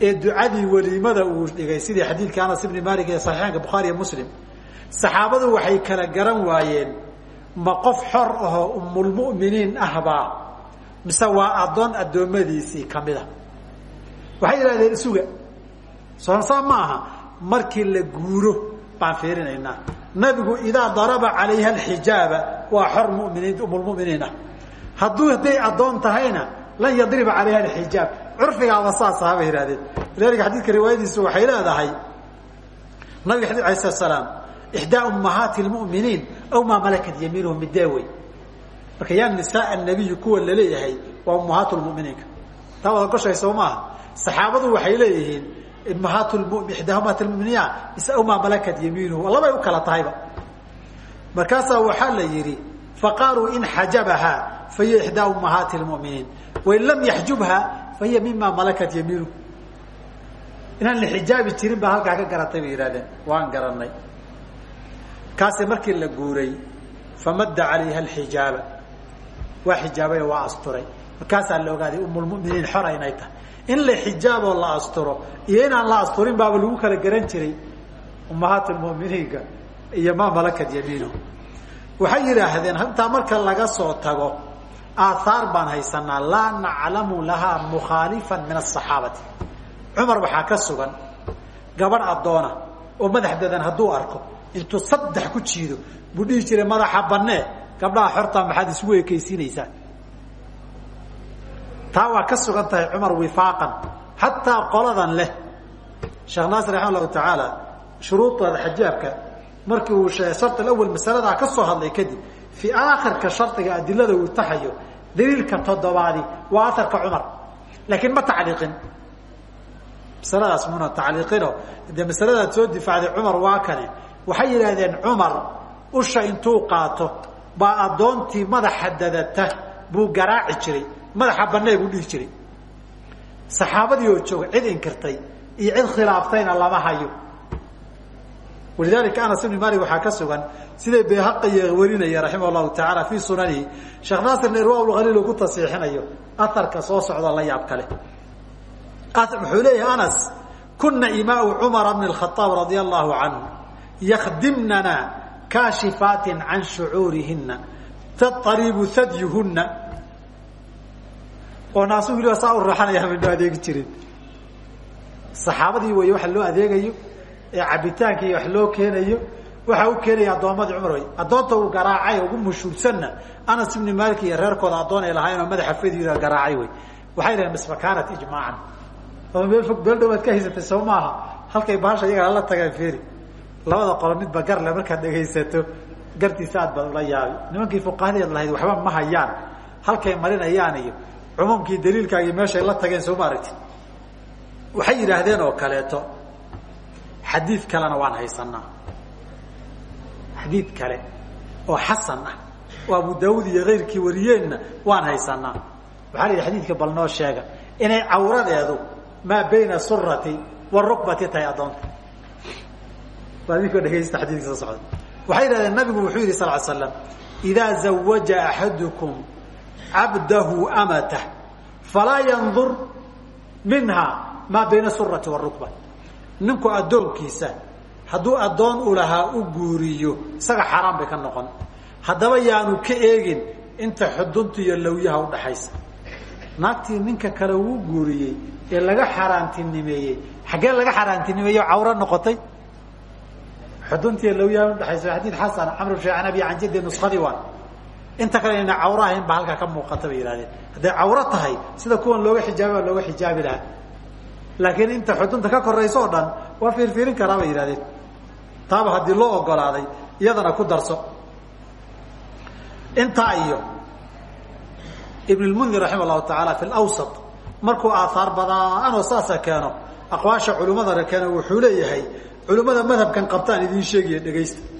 ee ducadii weliimada uu dhigay sidii xadiidka anas ibni malik ee saxiixaanka bukhaari iyo muslim saxaabadu waxay kala garan waayeen ma qof xor ahoo umulmu'miniin ahbaa mise waa addoon addoommadiisii kamida waxay yidhahdeen isuga soonsaa ma aha markii la guuro baan fiirinaynaa. Nabigu idaa daraba calayha alxijaaba waa xor muminiin umulmuminiin ah hadduu hadday addoon tahayna lan yadriba calayha alxijaab. Curfigaaba saas aha bay yihahdeen lidalika xadiidka riwaayadiisu waxay leedahay nabiga xadid alay slat slaam ixdaa ummahaati lmuminiin aw maa malakat yamiinuhu midee wey marka yaa nisaa nabiyi kuwa la leeyahay waa ummahaat lmuminiinka taa wada goshay soo maaha. Saxaabadu waxay leeyihiin ixdaaumaat muminiina maa malakat yamiinuhu labay u tahayba. Markaasaa waxaa la yidhi faqaaluu in xajabahaa fahiya ixdaa ummahaati lmuminiin wain lam yaxjubha fahiya mima malakat yamiinuhu inaan la xijaabi jirin baa halkaa ka garatay bay waan garanay kaase markii la guuray famadda calayha alxijaaba. Waa xijaabay oo asturay. Markaasaa la ogaaday umulmuminiin xora in la xijaaboo la asturo iyo inaan la asturin baaba lagu kala garan jiray ummahaat lmuminiinka iyo maa malakat yamiinuhu waxay yidhaahdeen intaa marka laga soo tago aathaar baan haysanaa laa naclamu lahaa mukhaalifan min asaxaabati cumar waxaa ka sugan gabadh addoona oo madax dadan hadduu arko intuu saddex ku jiido buu jiray madaxa banee gabdhaha xortaa maxaad isugu ekaysiinaysaa taa waa ka sugan tahay cumar wifaaqan xataa qoladan leh. Sheekh naasir raxima allahu tacaala shuruudaada xajaabka markii uu shart awal masaladaa ka soo hadlay kadib fii aakhirka shardiga adilada uu taxayo daliilka toddobaadi waa aharka cumar. Laakiin ma tacliiqin. Masaladaas muna tacliiqino. Dee masaladaad soo difaacday cumar waa kane waxay yidhaahdeen cumar usha intuu qaato baa addoontii madaxa dadata buu garaaci jiray madaxa banee buu dhihi jiray. Saxaabadii oo jooga cid inkirtay iyo cid khilaaftayna lama hayo. Walidalika anas ibni malik waxaa ka sugan siday bayhaqiya warinaya raximah llahu tacaala fii sunanihi? Sheekh naasirna irwa lhaliil uu ku tasiixinayo aharka soo socda la yaab kale. Wuxuu leeyahay anas kuna imaau cumara bn اkhaaab radia allahu canhu yakdimnana kaashifaatin can shucuurihina taaribu hadyuhuna oo naasugu weliba saa u raaxanaya midho adeegi jirin. Saxaabadii wey waxa loo adeegayo ee cabitaanka iyo wax loo keenayo waxa u keenaya addoommadii cumar wey addoonta uu garaacay ugu mashhuursanna anas ibni malik iyo reerkooda addoon ay lahaayeen oo madaxa fediira garaacay wey waxay dhaheen misfakaanat ijmaacan oo meel fog meel dhowaad ka haysatay soo halkay baasha iyagaa la tagaan feri labada qolo midba garle markaad dhegaysato gartiisa aad baad ula yaabi. Nimankii fuqahadeed lahayd waxba ma hayaan. Halkay marinayaan iyo cumuumkii daliilkaagii meeshay la tageen sooma aragtid waxay yidhaahdeen oo kaleeto xadiid kalena waan haysanaa xadiid kale oo xasan ah oo abu daawud iyo kayrkii wariyeenna waan haysanaa waxaa la yidhi xadiidka sheega. Inay cawradeedu maa bayna surati warukbati tahay addoonta. Baa idinkoo dhegaysta xadiidka soo waxay yidhahdeen nabigu wuxuu yidhi sal l slam idaa zawaja axadukum cabdahu amatah falaa yandur minha maa bayna surati warukba ninku addoonkiisa hadduu addoon u lahaa u guuriyo isaga xaaraan bay ka noqon. Haddaba yaanu ka eegin inta xudunta iyo lawyaha udhaxaysa naagtii ninka kale uu guuriyey ee laga xaaraantinimeeyey xaggee laga xaaraantinimeeyo cawro noqotay? Xuduntiiyo lawyaha udhaxaysa xadiid xasan camr an abi can jaddi nuskadii waa inta kale ina cawro ahayn baa halkaa ka muuqata bay yihahdeen hadday cawro tahay sida kuwan looga xijaabi baa looga xijaabi lahaa. Laakiin inta xudunta ka korayso o dhan waa fiirfiirin karaa bay yihahdeen taaba haddii loo ogolaaday iyadana ku darso. Intaa iyo ibn raxima allahu tacaala fi lawsat markuu aahaar badaanoo saasa keeno aqwaasha culimmadana keeno wuxuu leeyahay culimmada madhabkan qabtaan idiin sheegaya dhegaysta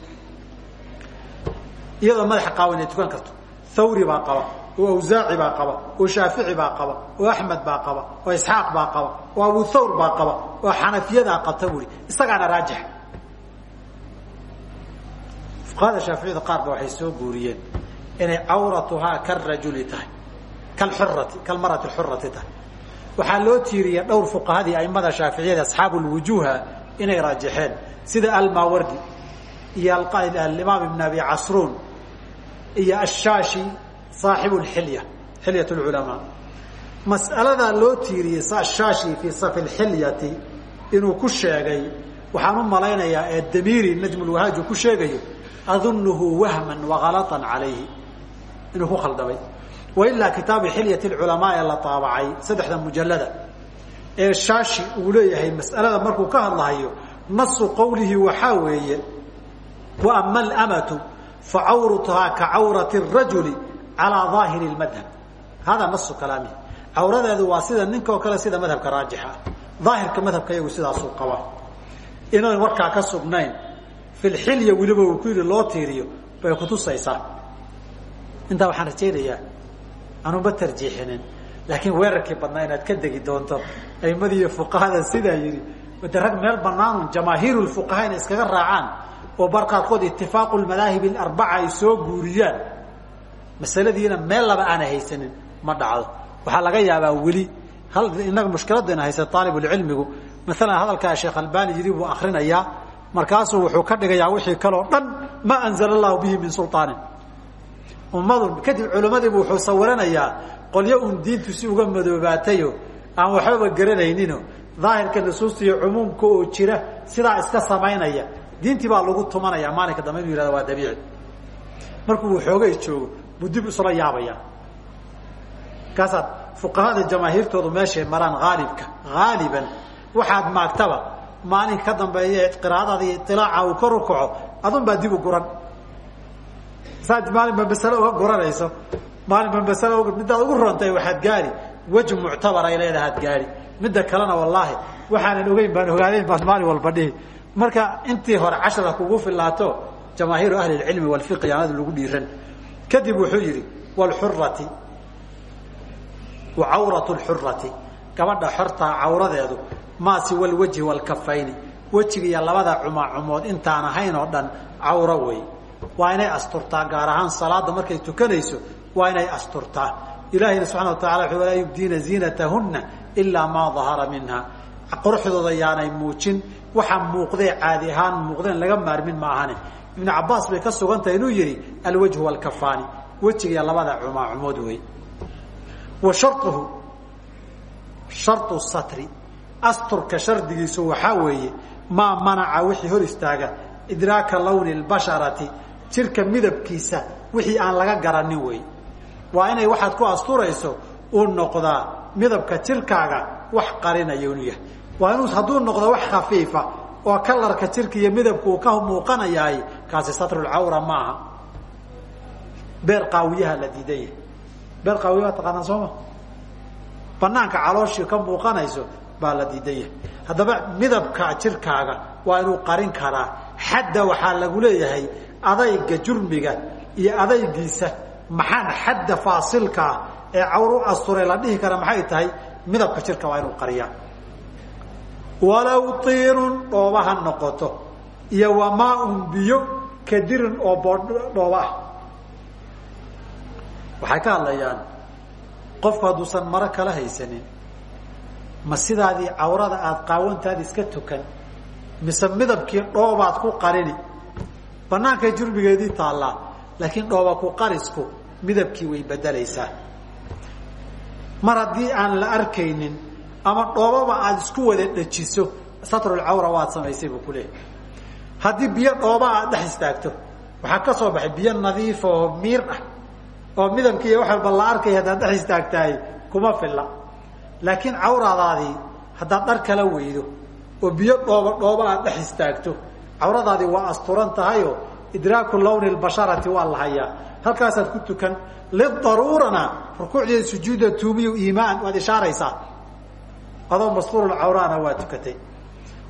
iyadoo madaxa qaawan ay tukan karto. Thawri baa qaba oo awsaaci baa qaba oo shaafici baa qaba oo axmed baa qaba oo isxaaq baa qaba oo abu thawr baa qaba oo xanafiyadaa qabta buri isagaana raajix. Fuqahada shaaficiyada qaar ba waxay soo guuriyeen inay cawratuhaa karajuli tahay kalxurati kalmarati xurati tahay. Waxaa loo tiiriya dhowr fuqahadii aimada shaaficiyada asxaabu lwujuha inay raajixeen sida almawardi iyo alimaam ibn abi casruun iyo ashaashi saaxibu lxilya xilyat lculamaa mas'aladaa loo tiiriyey ashaashi fii safi lxilyati inuu ku sheegay waxaan u malaynayaa ee damiiri najmulwahaaju ku sheegayo adunuhu wahman wahalatan calayhi. Inuu ku khaldamay. Wailaa kitaabu xilyat lculamaa ee la taabacay saddexda mujalada ee shaashi uu leeyahay mas'alada markuu ka hadlahayo nasu qowlihi waxaa weeye wa ama alamatu facawratuhaa ka cawrati rajuli calaa daahiri lmadhab hada nasu kalaamihi cawradeedu waa sida ninka oo kale sida madhabka raajixa ah daahirka madhabka iyagu sidaasuu qabaa inaan warkaa ka sugnayn filxilya weliba uu ku yidhi loo tiiriyo bay kutusaysaa intaa waxaan rajaynayaa anuba tarjiixinin laakiin weerarkii badnaa inaad ka degi doonto aimadii iyo fuqahada sidaa yidhi de rag meel banaanun jamaahiir fuqaha inay iskaga raacaan oo bar qaarkood itifaaqu madaahib arbaca ay soo guuriyaan. Masaladiina meel laba aana haysanin ma dhacdo. Waxaa laga yaabaa weli. Inaga mushkiladayna haysa aalibulcilmigu maalan hadalkaa sheekh albani yidhi buu akrinayaa markaasuu wuxuu ka dhigayaa wixii kaleo dhan maa anzala allahu bihi min sulaanin ummadu kadib culimmadiibu wuxuu sawiranayaa qolyo uun diintu si uga madoobaatayo aan waxbaba garanayninoo daahirka nusuusta iyo cumuumka oo jira sidaa iska diintii baa lagu tumanaya maalinka dambe inu yihahda waa dabiici. Markuu waxoogay joogo buu dib isula yaabaya. Markaasaad fuqahada jamaahiirtoodu meeshay maraan haalibka haaliban waxaad maagtaba maalinka ka dambeeya qiraa'adaada iyo iilaaca uu kor u kaco adun baa dib u guran. Saad maalinba masale uga guranayso maalinba masale midaad ugu rontay waxaad gaari wej muctabar ay leedaha ad gaari midda kalena wallaahi waxaanan ogeyn baan ogaadayn baan maalin walba dhihi marka intii hore cashara kugu filaato jamaahiiru ahli lcilmi walfiqi aanadu lagu dhiiran kadib wuxuu yidhi wlxurati wa cawrat lxurati gabadha xortaa cawradeedu maa siwa alwajhi waalkafayni wejiga iyo labada cumaacumood intaan ahayn oo dhan cawro wey. Waa inay asturtaa gaar ahaan salaada markay tukanayso waa inay asturtaa. Ilahayna subxana wa tacala wuxuu laa yubdiina ziinatahunna ilaa maa dahara minha quruxdooda yaanay muujin waxaa muuqdee caadi ahaan muuqdeen laga maarmin ma ahane ibnu cabaas bay ka sugan tahay inuu yihi alwajhu waalkafaani wejiga labada cumaacumood wey. Wa sharuhu sharu satri. Asturka shardigiisu waxaa weeye maa manaca wixii hor istaaga idraaka lawni lbasharati. Jirka midabkiisa wixii aan laga garanin wey. Waa inay waxaad ku asturayso uu noqdaa midabka jirkaaga wax qarinaya inuu yahay waa inuu hadduu noqdo wax khafiifa oo kalarka jirka iyo midabka uu ka muuqanayahay kaasi satrulcawra maaha. Beer qaawiyaha la diidan beer qaawiya waa taqaanaan sooma banaanka calooshii ka muuqanayso baa la diidan haddaba midabka jirkaaga waa inuu qarin karaa. Xadda waxaa lagu leeyahay adayga jurmiga iyo adaygiisa. Maxaan xadda faasilkaa ee cawr asturay la dhihi kara maxay tahay? Midabka jirka waa inuu qariyaa walow tiirun dhooba ha noqoto iyo wamaaun biyo kadirin oo boodhooba ah waxay ka hadlayaan qofku hadduusan maro kala haysanin ma sidaadii cawrada aada qaawantaada iska tukan mise midabkii dhoobaad ku qarini banaankay jurbigeedii taallaa laakiin dhooba ku qarisku midabkii way bedelaysaa mar haddii aan la arkaynin ama dhoobaba aada isku wada dhajiso satrulcawra waad samaysay buu ku leehay haddii biyo dhooba aad dhex istaagto waxaa ka soo baxay biyo nadiif oo miir ah oo midabkii iyo wax walba la arkaya haddaad dhex istaagtahay kuma filla. Laakiin cawradaadii haddaad dhar kala weydo oo biyo dhooba dhooba aad dhex istaagto cawradaadii waa asturan tahayoo idraaku lawni lbasharati waa la hayaa. Halkaasaad ku tukan lidaruurana rukuucdeeda sujuuda tuumiyo iimaan waad ishaaraysaa adoo masturulcawraana waa tukatay.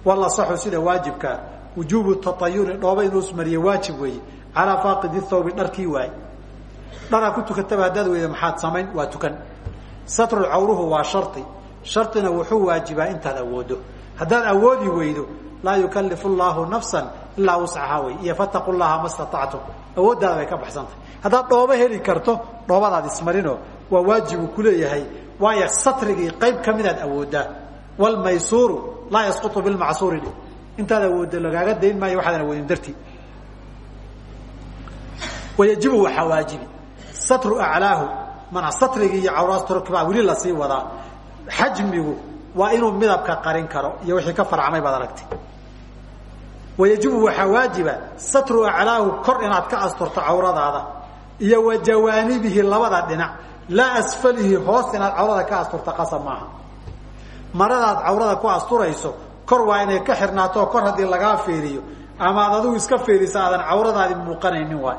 Wala saxu sida waajibkaa wujuubu taayuri dhooba inuu ismariye waajib weeye. Calaa faaqidi thawbi dharkii waay. Dharaa ku tukataba haddaad weyda maxaad samayn? Waa tukan. Satrulcawruhu waa shari sharina wuxuu waajibaa intaad awoodo. Haddaad awoodi weydo laa yukalifu llahu nafsan ilaa wuscahaa wey iyo fataqu llaha ma statactum awooddaada bay ka baxsantahay haddaad dhoobo heli karto dhoobadaad ismarino waa waajibu kuleeyahay waayo satrigii qayb ka midaad awoodaa wlmaysuuru laa yasqutu bilmacsuuri intaad awooddo lagaaga dayn maayo waxaadan awoodin dartii wayajibu waxaa waajibi satru aclaahu. Mana satrigii iyo cawraasturkibaa weli la sii wadaa. Xajmigu waa inuu midabka qarin karo iyo wixii ka farcamay baad aragtay. Wayajibu waxaa waajiba satru aclaahu kor inaad ka asturto cawradaada iyo wa jawaanibihi labada dhinac laa asfalihi hoos inaad cawrada ka asturto qasab maaha. Maradaad cawrada ku asturayso kor waa inay ka xirnaato kor haddii lagaa feeriyo ama ad adigu iska feerisa aadan cawradaadi muuqanaynin waay.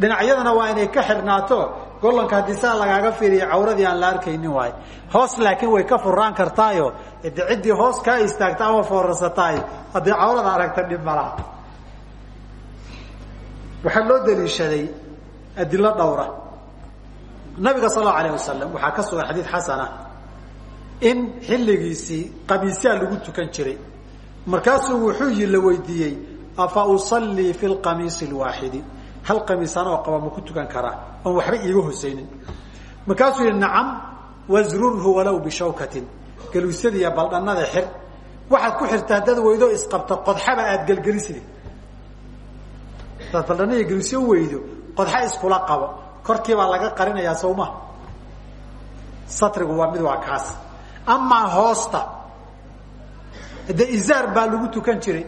Dhinacyadana waa inay ka xirnaato gollanka haddii saa lagaaga feeriyo cawradii aan la arkaynin waay. Hoos laakiin way ka furaan kartaayo de ciddii hoos kaa istaagta ama foorarsataay haddii cawrada aragta dhib malaha nabiga sal allau alayh wasalam waxaa ka sugan xadiid xasana in xilligiisii qamiisyaa lagu tukan jiray. Markaasuu wuxuu yi la weydiiyey afa usallii fi lqamiisi lwaaxidi hal qamiis anoo qaba ma ku tukan karaa oon waxba iiga hosaynin. Markaasuu yihi nacam wasrurhu walow bishawkatin. Galuusyadiiyo baldhanada xir. Waxaad ku xirta haddaad weydo isqabto qodxaba aada gelgeliside hadaad baldhanaiyo galuusyo weydo qodxa iskula qabo korkiibaa laga qarinayaa sawma. Satrigu waa mid waa kaas. Amaa hoosta. De izaar baa lagu tukan jiray.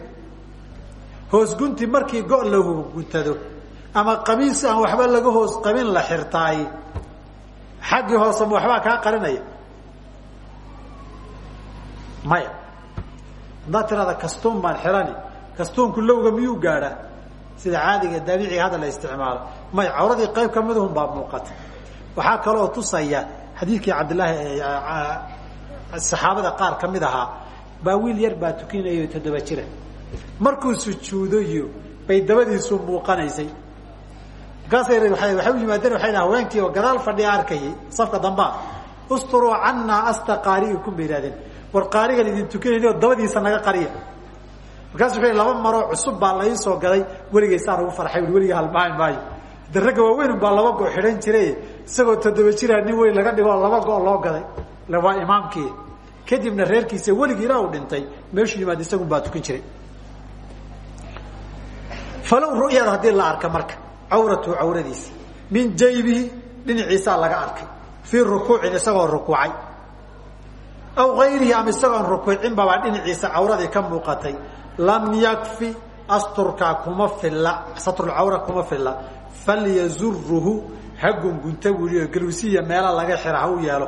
Hoos gunti markii go- la guntado ama qamiis aan waxba laga hoos qabin la xirtaay. Xaggii hoosema waxbaa kaa qarinaya. Maya. Haddaad tirada kastuun baan xirani kastuunku lowga miyuu gaadhaa? Sida caadiga daabiciga hadda la isticmaalo maya cawradii qayb ka midahun baa muuqata waxaa kaloo tusaya xadiidkii cabdillaahi saxaabada qaar ka mid ahaa baa wiil yar baa tukinayo toddoba jira. Markuu sujuudayo bay dabadiisu muuqanaysay. Markaasay waxay u yimaadeen waxay dhaha haweenkii oo gadaal fadhiya arkayay safka dambaa. Usturuu cannaa asta qaari'ikum bay yihahdeen war qaarigan idin tukanayno dabadiisa naga qariya. Markaasu wuxuu laba maroo cusub baa la ii soo gaday weligaysaan ugu farxay weliga halmaami maayo de ragga waaweyn baa laba go xidhan jiray isagoo toddoba jiraa nin weyn laga dhigo laba go loo gaday. Le waa imaamkii. Kadibna reerkiisa weligii ilaa uu dhintay meeshuu yimaad isagun baa tukan jiray. Falow ru'yada haddii la arka marka cawratu cawradiisa min jaybihi dhinaciisaa laga arkay. Fii rukuucin isagoo rukuucay. Aw ayrihi ama isagoon rukuucinbabaa dhinaciisa cawradii ka muuqatay. Lam yakfi asturkaa kuma filla satrulcawra kuma filla falyazuruhu ha gungunta wili oo galuusiya meela laga xira ha u yeelo.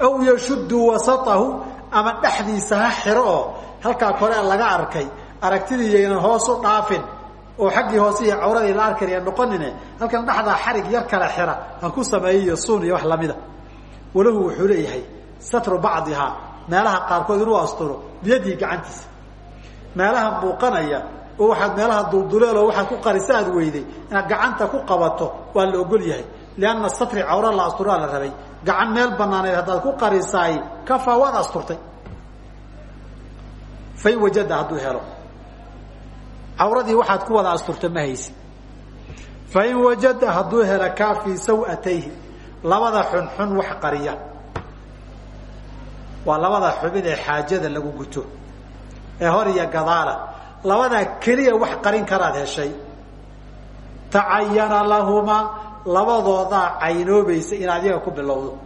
Aw yashuddu wasatahu ama dhexdiisa ha xiro oo halkaa kore laga arkay aragtidii yaynan hoos u dhaafin oo xaggii hoose iyo cawradii la noqonine halkan dhexdaa xarig yar kala xira ha ku sameeyiyo suun iyo wax lamida. Walahu wuxuu leeyahay satru bacdihaa meelaha qaarkood inuu asturo biyadii gacantiisa. Meelaha muuqanaya oo waxaad meelaha dulduleeloo waxaad ku qarisa aad weyday inaad gacanta ku qabato waa la ogol yahay. Lianna satri cawra la asturaa la rabay. Gacan meel banaaneed haddaad ku qarisaay kafaa waad asturtay. Fain wajada hadduu helo. Cawradii waxaad ku wada asturta ma haysi. Fain wajada hadduu helo kaa fii sawatayhi labada xunxun wax qariya. Waa labada xubin ee xaajada lagu guto. Ee hor iyo gadaala labadaa keliya wax qarin karaad heshay. Tacayana lahumaa labadoodaa caynoobaysa inaad iyaga ku bilowdo.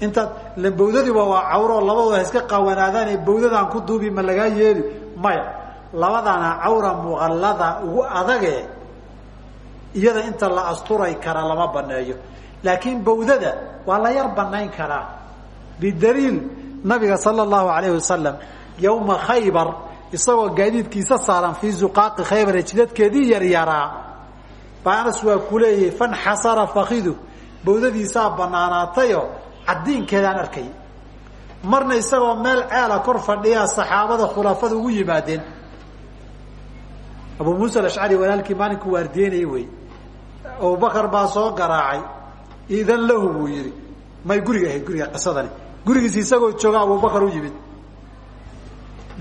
Intaad bawdadiiba waa cawroo labadooda iska qawanaadaan ee bawdadaan ku duubi ma lagaa yeeli. Maya labadana cawra muqallada ugu adage iyada inta la asturay kara lama baneeyo. Laakiin bawdada waa la yar banayn karaa. Bidaliil nabiga sala allahu alayhi wasalam yowma khaybar isagoo gaadiidkiisa saaran fii zuqaaqi khaybar ee jidadkeedii yaryaraa baa anas waa ku leeyahay fanxasara fakidu bawdadiisaa banaanaatayo cadiinkeedaan arkay. Marna isagoo meel ceela kor fadhiyaa saxaabada khulafada ugu yimaadeen. Abu muusa alashcari walaalkii maalinkuu waardiyenayay wey. Abubakar baa soo garaacay. Idan lahu buu yihi may guriga ahayd guriga qisadani. Gurigiisi isagoo jooga abubakar u yimid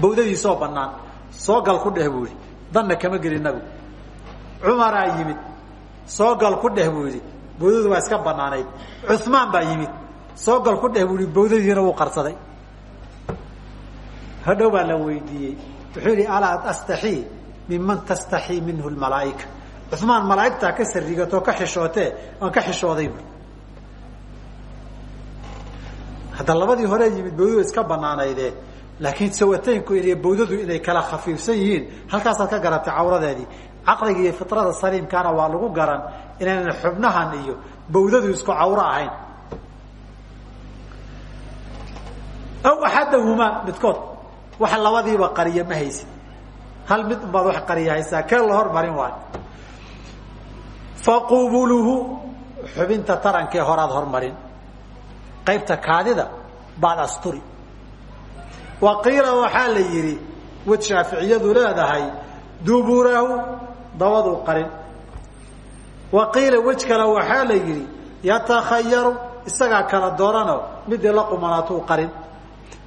bawdadiisoo banaan soo gal ku dheh buu yihi danna kama gelin nabigu cumaraa yimid. Soo gal ku dheh buu yihi bawdadu waa iska banaanayd cumaan baa yimid. Soo gal ku dheh buu yihi bawdadiina wuu qarsaday. Hadhow baa la weydiiyey. Wuxuu yihi alaa astaxii minman tastaxii minhu lmalaaika cumaan malaaigtaa ka sarigatoo ka xishootee waan ka xishooday bu hadda labadii hore yimid bawdadu iska banaanaydee laakiin sawataynku inay bawdadu inay kala khafiifsan yihiin halkaasaad ka garatay cawradeedii. Caqliga iyo fitrada saliimkaana waa lagu garan inaynan xubnahan iyo bawdadu isku cawro ahayn. Aw axadahumaa midkood waxa labadiiba qariya ma haysid hal mid unbaad wax qariya haysaa kee la hormarin waayo faqubuluhu xubinta tarankee horaad hormarin. Qaybta kaadida baad asturi wa qiila waxaa la yidhi wad shaaficiyadu leedahay duburahu dabaduu qarin. Wa qiila wej kale waxaa la yidhi yatakhayaru isagaa kala doorano midii la qumanaatuu qarin.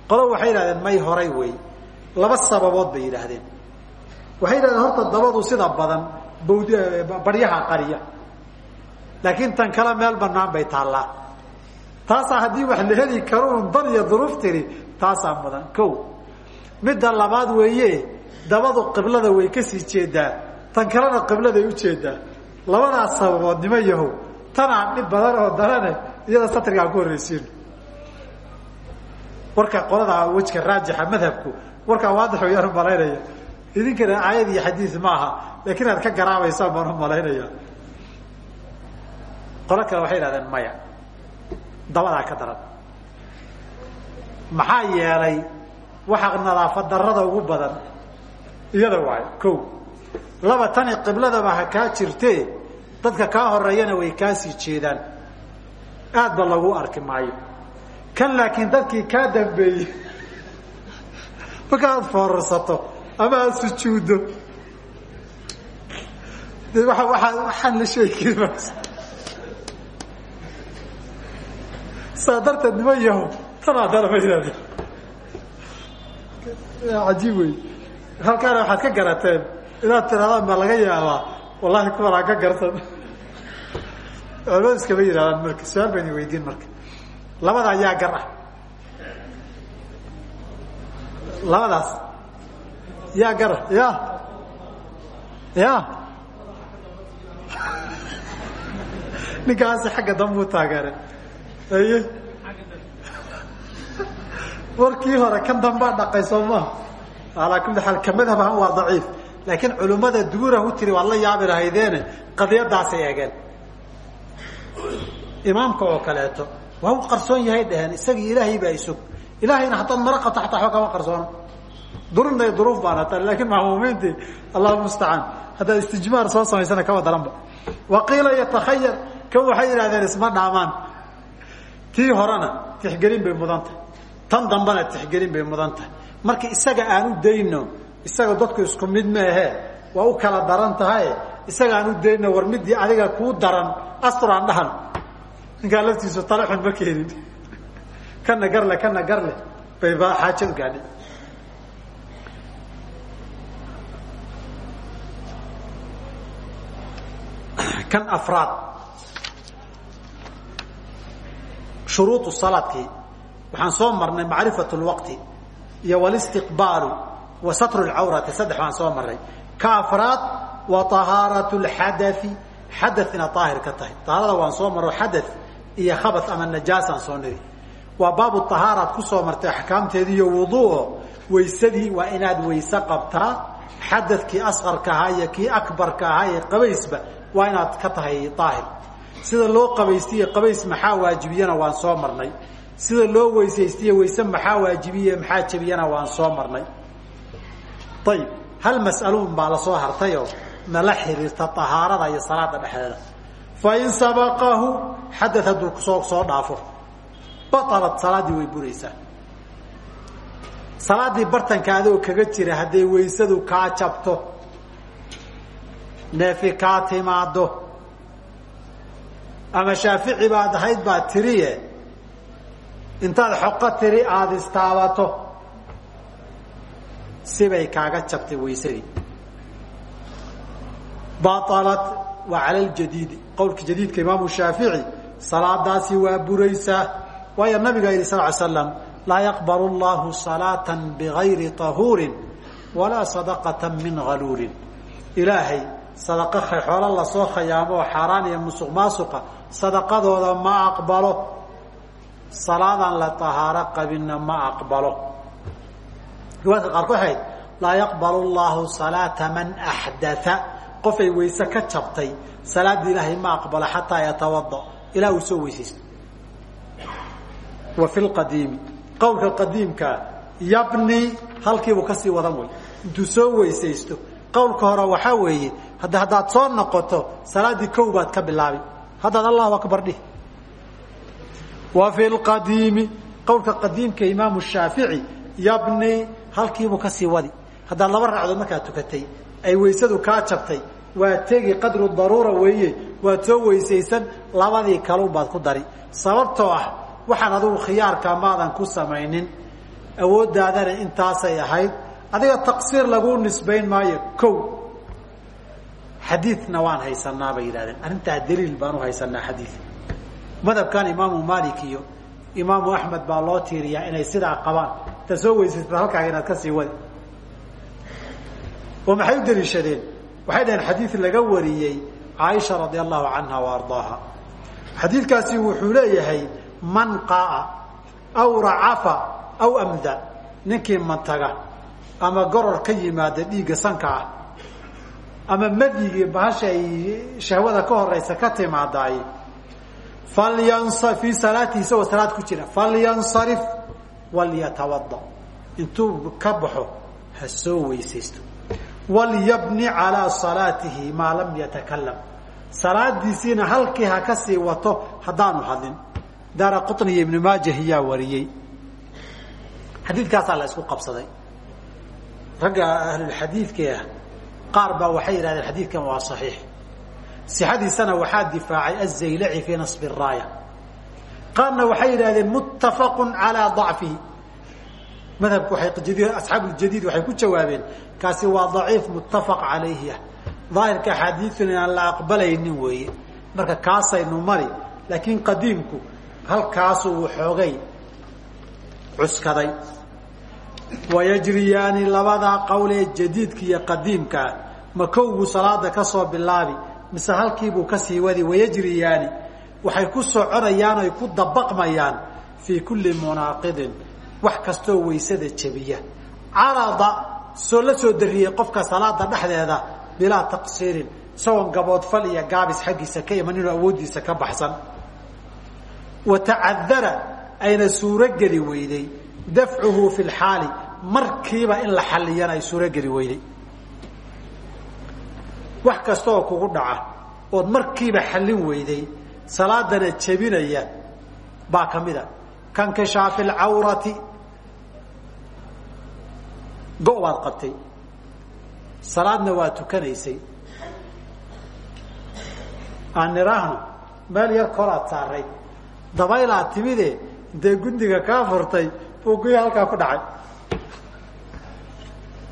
Qolo waxay yidhahdeen may horay wey. Laba sababood bay yidhaahdeen. Waxay yidhahdeen horta dabadu sida badan bawd baryaha qariya. Laakiin tan kale meel banaan bay taallaa. Taasaa haddii wax la heli karo un dan iyo duruuf tiri taasaa mudan ko midda labaad weeye dabadu qiblada way ka sii jeedaa tan kalena qibladay u jeedaa labadaas sababood nimo yahow? Tanaa dhib badan oo darane iyada satrigaan ku horreysiino warka qolada wejka raajixa madhabku warkaa waadix wayaan u malaynaya idinkana aayad iyo xadiid ma aha laakiin aad ka garaabaysaan baan u malaynaya qolo kale waxay idhahdeen maya. Dabadaa ka daran maxaa yeelay waxa nadaafad darada ugu badan. Iyada waayo ko laba tani qibladaba ha kaa jirtee dadka kaa horeeyana way kaasii jeedaan. Aad ba lagu arki maayo. Kan laakiin dadkii kaa dambeeyey markaaad foorarsato ama aad sujuuddo de waa waaa waxaan la sheegi saa darteed niman yaho cajiib wey halkaana waxaad ka garateen inaad tirahdaan ma laga yaabaa. Wallahi kuwan aan ka garsan. Culamadu iskama yidhahdaan marka. Su'aal baan weydiin marka. Labada ayaa gar ah. Labadaas. Yaa gara ya ya ninkaasi xagga dambuu taageeray aye warkii hore kan dambaa dhaqay soo maha alaa kulli xaal ka madhab ahaan waa daciif. Laakiin culimmada duurah u tiri waad la yaabi lahaydeene qadiyadaasay eegeen. Imaamka oo kaleeto waa u qarsoon yahay dheheen isagii ilaahay baa isog ilaahayna haddaad mara qabto xataa waxba kama qarsoono durufna duruuf baana ta laakiin macmuumiintii allahu mustacaan. Haddaad istijmaar soo samaysana kaba daranba waqiila yatakhayar kan waxay yidhahdeen isma dhaamaan. Tii horena tixgelin bay mudan tahay tan dambena tixgelin bay mudan tahay. Marka isaga aan u dayno isaga dadku isku mid maahe waa u kala daran tahay. Isaga aan u dayno war midii adiga kuu daran astur aan dhahan. Ninkaa laftiisu tale xun ma keenin. Kana garle kana garle bay ba xaajadu gaadhay kan afraad. Shuruudu salaadkii waxaan soo marnay macrifat lwaqti iyo walistiqbaalu wa satru lcawrati saddex baan soo marnay. Ka afraad wa طahaarat lxadai xada ina aahir ka tahay. Ahaarada waan soo marro xada iyo khabat ama najaasaan soo niri. Waa baabu ahaaraad ku soo martay axkaamteedi iyo wuduo waysadii waa inaad wayse qabtaa. Xadakii asqarka ahaa iyo kii akbarka ahaa ee qabaysba waa inaad ka tahay aahir sida loo qabaystiye qabays maxaa waajibiyana waan soo marnay sida loo weysaystiye wayse maxaa waajibiye maxaa jebiyana waan soo marnay. Ayib hal mas'aluun baa la soo hartayoo nala xiriirta ahaarada iyo salaada dhexdeeda. Fain sabaqahu xada hadduu soo soo dhaafo baalat salaaddii way buraysaa. Salaaddii bartanka adoo kaga jira hadday waysadu kaa jabto neefi kaa timaado ama shaafici baad ahayd baad tiriye intaad xoqo tiri istaabato. Sibay kaaga jabtay waysadii baalat waa cala ljadiidi qowlka jadiidka imaamu shaafici salaadaasi waa buraysaa waayo nabiga yidhi sal ly slam laa yaqbal llahu salaata bigayri tahuurin walaa sadaqata min haluulin ilaahay sadaqo xoolo la soo khayaamo oo xaaraan iyo musuq maasuqa sadaqadooda ma aqbalo salaadaan la tahaaro qabinna ma aqbalo. Riwaayadka qaarkood waxay laa yaqbal llahu salaata man axdaa qofay wayse ka jabtay salaada ilaahay ma aqbalo xataa yatawada ilaa uu soo weysaysto. Wa fi lqadiimi qowlka qadiimkaa yabni halkiibuu ka sii wadan way intuu soo weysaysto qowlka hore waxaa weeye hadda haddaad soo noqoto salaaddii kow baad ka bilaabi. Haddaad allahu akbar dhih wa fi lqadiimi qowlka qadiimka imaamu shaafici yabni halkiibuu ka sii wadi. Haddaad laba ragcadood markaad tukatay ay weysadu kaa jabtay waa tegi qadru daruura weeye waad soo weysaysan labadii kalun baad ku dari. Sababtoo ah waxaan adigu khiyaarka maadan ku samaynin. Awooddaadana intaasay ahayd. Adiga taqsiir laguu nisbayn maayo kow. Xadiidna waan haysanaa bay yidhahdeen arrintaa daliil baan madhabkan imaamu malik iyo imaamu axmed baa loo tiiriyaa inay sidaa qabaan. Inta soo weysaysta halkaaga inaad ka sii wadi. Oo maxay u daliishadeen waxay dhaheen xadiid laga wariyey caaisha radia allahu canha wa ardaaha. Xadiidkaasi wuxuu leeyahay man qaaa aw racafa aw amda. Ninkii mantaga ama goror ka yimaada dhiigga sanka ah ama madyigii bahasha ay shahwada ka horeysa ka timaadaay falyansa fii salaatihi isagoo salaad ku jira falyansarif walyatawada intuu ka baxo ha soo weysaysto walyabni calaa salaatihi maa lam yatakalam salaadiisiina halkii ha ka sii wato haddaanu hadlin daara qطni iyo ibn maajah yaa wariyey xadiidkaasaa la isku qabsaday ragga ahlulxadiidka ah qaar baa waxay yidhahdeen xadiidkan waa صaxiix صixadiisana waxaa difaacay الzaylaci fii naصb الraaya qaarna waxay yidhahdeen muttafaqu calaa dacfihi madhabku waay asxaabuljadiid waxay ku jawaabeen kaasi waa daciif muttafaq calayhi ah daahirka axaadiiduna aan la aqbalaynin weeye marka kaasaynu mari laakiin qadiimku halkaasuu xoogay cuskaday wayajriyaani labadaa qowl ee jadiidka iyo qadiimkaa ma kowgu salaada ka soo bilaabi Mise halkiibuu ka sii wadi wayajriyaani. Waxay ku soconayaan oy ku dabaqmayaan fii kulli munaaqidin. Wax kastoo waysada jebiya. Carada soo la soo dariyey qofka salaada dhexdeeda bilaa taqsiirin. Isagoon gaboodfal iyo gaabis xaggiisa ka iman inuu awooddiisa ka baxsan. Wa tacadara ayna suurogeli weyday. Dafcuhu fi lxaali markiiba in la xalliyana ay suurogeli weyday wax kasta oo kugu dhaca ood markiiba xallin weyday salaadana jebinaya baa ka mid a. Kankishaafi alcawrati go- baad qabtay. Salaadna waa tukanaysay. Aan nidhaahno meel yar koraad saaray. Dabaylaad timide intay gundiga kaa furtay buu kuyi halkaa ku dhacay.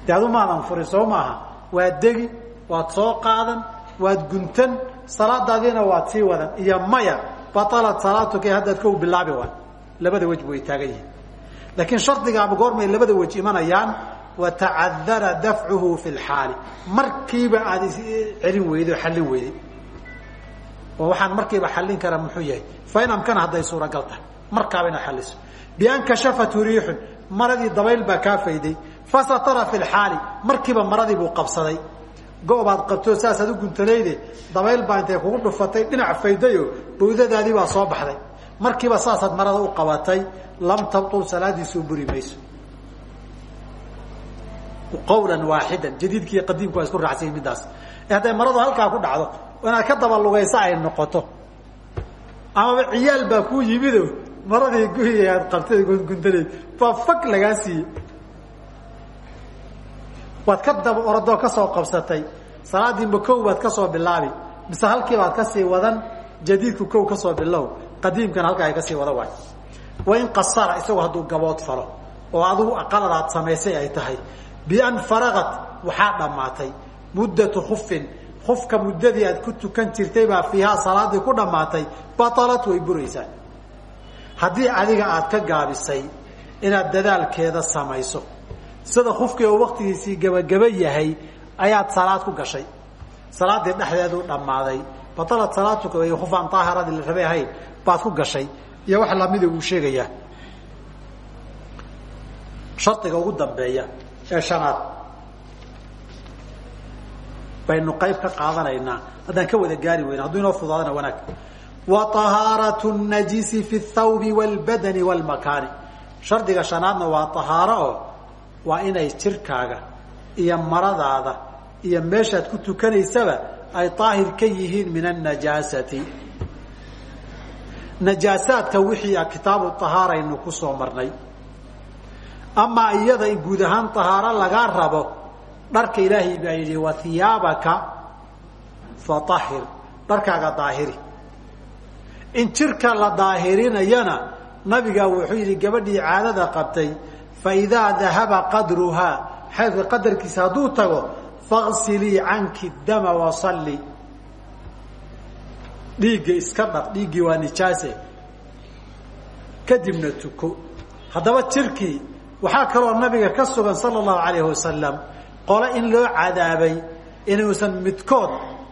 De adu maadan furin soo maaha waad degi waad soo qaadan waad guntan salaadaadiina waad sii wadan. Iyo maya batalat salaatuka haddaad ko bilaabi waay labada wej way taagan yihiin laakiin shardigaaba goormay labada wej imanayaan watacadara dafcuhu fi lxaali markiiba aad celin weyday oo xallin weyday oo waxaan markiiba xallin karaa muxuu yahay? Fain amkana hadday suuragal tahay. Markaaba inaad xalliso. Bian kashafatu riixun maradii dabayl baa kaa fayday. Fasatara fi lxaali markiiba maradii buu qabsaday go-baad qabtoo saasaad u guntanayde dabayl baa intay kugu dhufatay dhinac faydayo bawdadaadii baa soo baxday. Markiiba saasaad marada u qabatay lam tabtul salaadiisuu buri mayso. Qawlan waaxidan jadiidki iyo qadiimku waa isku raacsan middaas. Ee hadday maradu halkaa ku dhacdo inaad ka daba lugaysa ay noqoto. Amaba ciyaal baa kuu yimido maradii guhi aad qabtay gunguntanayd baa fag lagaa siiyey waad ka daba oradoo ka soo qabsatay salaaddii ma kow ka soo bilaabi mise halkii baad ka sii wadan jadiidku kow ka soo bilow qadiimkana halkaa ay ka sii wada waay. Wain qasara isagu hadduu gabood falo oo adigu aqalad aad samaysay ay tahay bian faragat waxaa dhammaatay muddatu khufin khufka muddadii aad ku tukan jirtay baa fiihaa salaadii ku dhammaatay batalat way buraysaa. Haddii adiga aad ka gaabisay inaad dadaalkeeda samayso sida khufkii oo waktigiisii gebagaba yahay ayaad salaad ku gashay salaadii dhexdeedu dhammaaday batalat salaatuka way khufaan daahiradii la rabay ahayn baad ku gashay iyo wax lamida uu sheegayaa shardiga ugu dambeeya ee shanaad baynu qayb ka qaadanaynaa haddaan ka wada gaari weyno hadduu inoo fudaadana wanaag wa طahaaraة الnajisi fi الthawbi wاlbadani wاlmakaani shardiga shanaadna waa طahaaro oo waa inay jirkaaga iyo maradaada iyo meeshaad ku tukanaysaba ay aahir ka yihiin min anajaasati najaasaadka wixii a kitaabu ahaaraynu ku soo marnay. Amaa iyada guud ahaan ahaaro lagaa rabo dharka ilaahay baa yidhi wa hiyaabaka faahir dharkaaga daahiri. In jirka la daahirinayana nabigaa wuxuu yidhi gabadhii caadada qabtay faidaa dahaba qadruhaa xaydka qadarkiisa hadduu tago faغsilii canki dama wasalli dhiigga iska dhaq dhiiggii waa nijaase. kadibna tuko. haddaba jirkii waxaa kaloo nabiga ka sugan sala اllahu alayh wasalam qole in loo cadaabay inuusan midkood